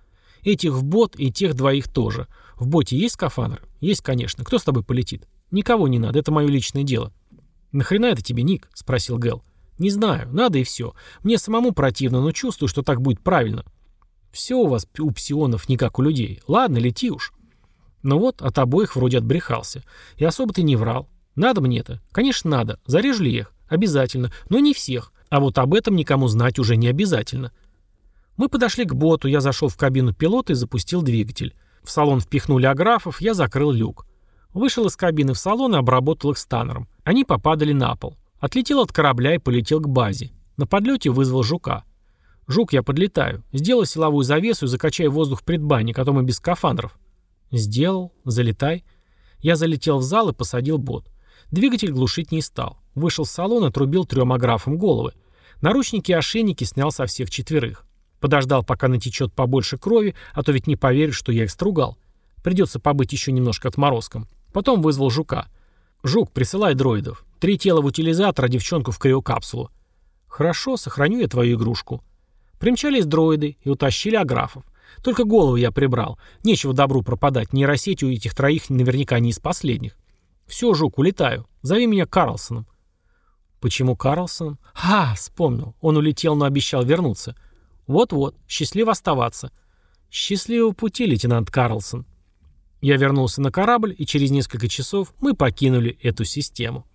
Этих в бот и тех двоих тоже. В боте есть скафандр? Есть, конечно. Кто с тобой полетит? Никого не надо, это мое личное дело. Нахрена это тебе, Ник? Спросил Гэл. Не знаю, надо и все. Мне самому противно, но чувствую, что так будет правильно. Все у вас у псионов не как у людей. Ладно, лети уж. Ну вот, от обоих вроде отбрехался. И особо ты не врал. Надо мне это? Конечно, надо. Зарежу ли их? Обязательно. Но не всех. А вот об этом никому знать уже не обязательно. Мы подошли к боту, я зашел в кабину пилота и запустил двигатель. В салон впихнули аграфов, я закрыл люк. Вышел из кабины в салон и обработал их станером. Они попадали на пол. Отлетел от корабля и полетел к базе. На подлете вызвал жука. «Жук, я подлетаю. Сделай силовую завесу и закачай воздух в предбанник, а то мы без скафандров». «Сделал. Залетай». Я залетел в зал и посадил бот. Двигатель глушить не стал. Вышел с салона, отрубил трем аграфам головы. Наручники и ошейники снял со всех четверых. Подождал, пока натечет побольше крови, а то ведь не поверишь, что я их стругал. Придется побыть еще немножко отморозком. Потом вызвал жука. «Жук, присылай дроидов. Три тела в утилизатор, а девчонку в криокапсулу». «Хорошо, сохраню я твою игрушку». Примчались дроиды и утащили аграфов. Только голову я прибрал. Нечего добру пропадать. Нейросеть у этих троих наверняка не из последних. Все, Жук, улетаю. Зови меня Карлсоном. Почему Карлсоном? А, вспомнил. Он улетел, но обещал вернуться. Вот-вот. Счастливо оставаться. Счастливого пути, лейтенант Карлсон. Я вернулся на корабль, и через несколько часов мы покинули эту систему.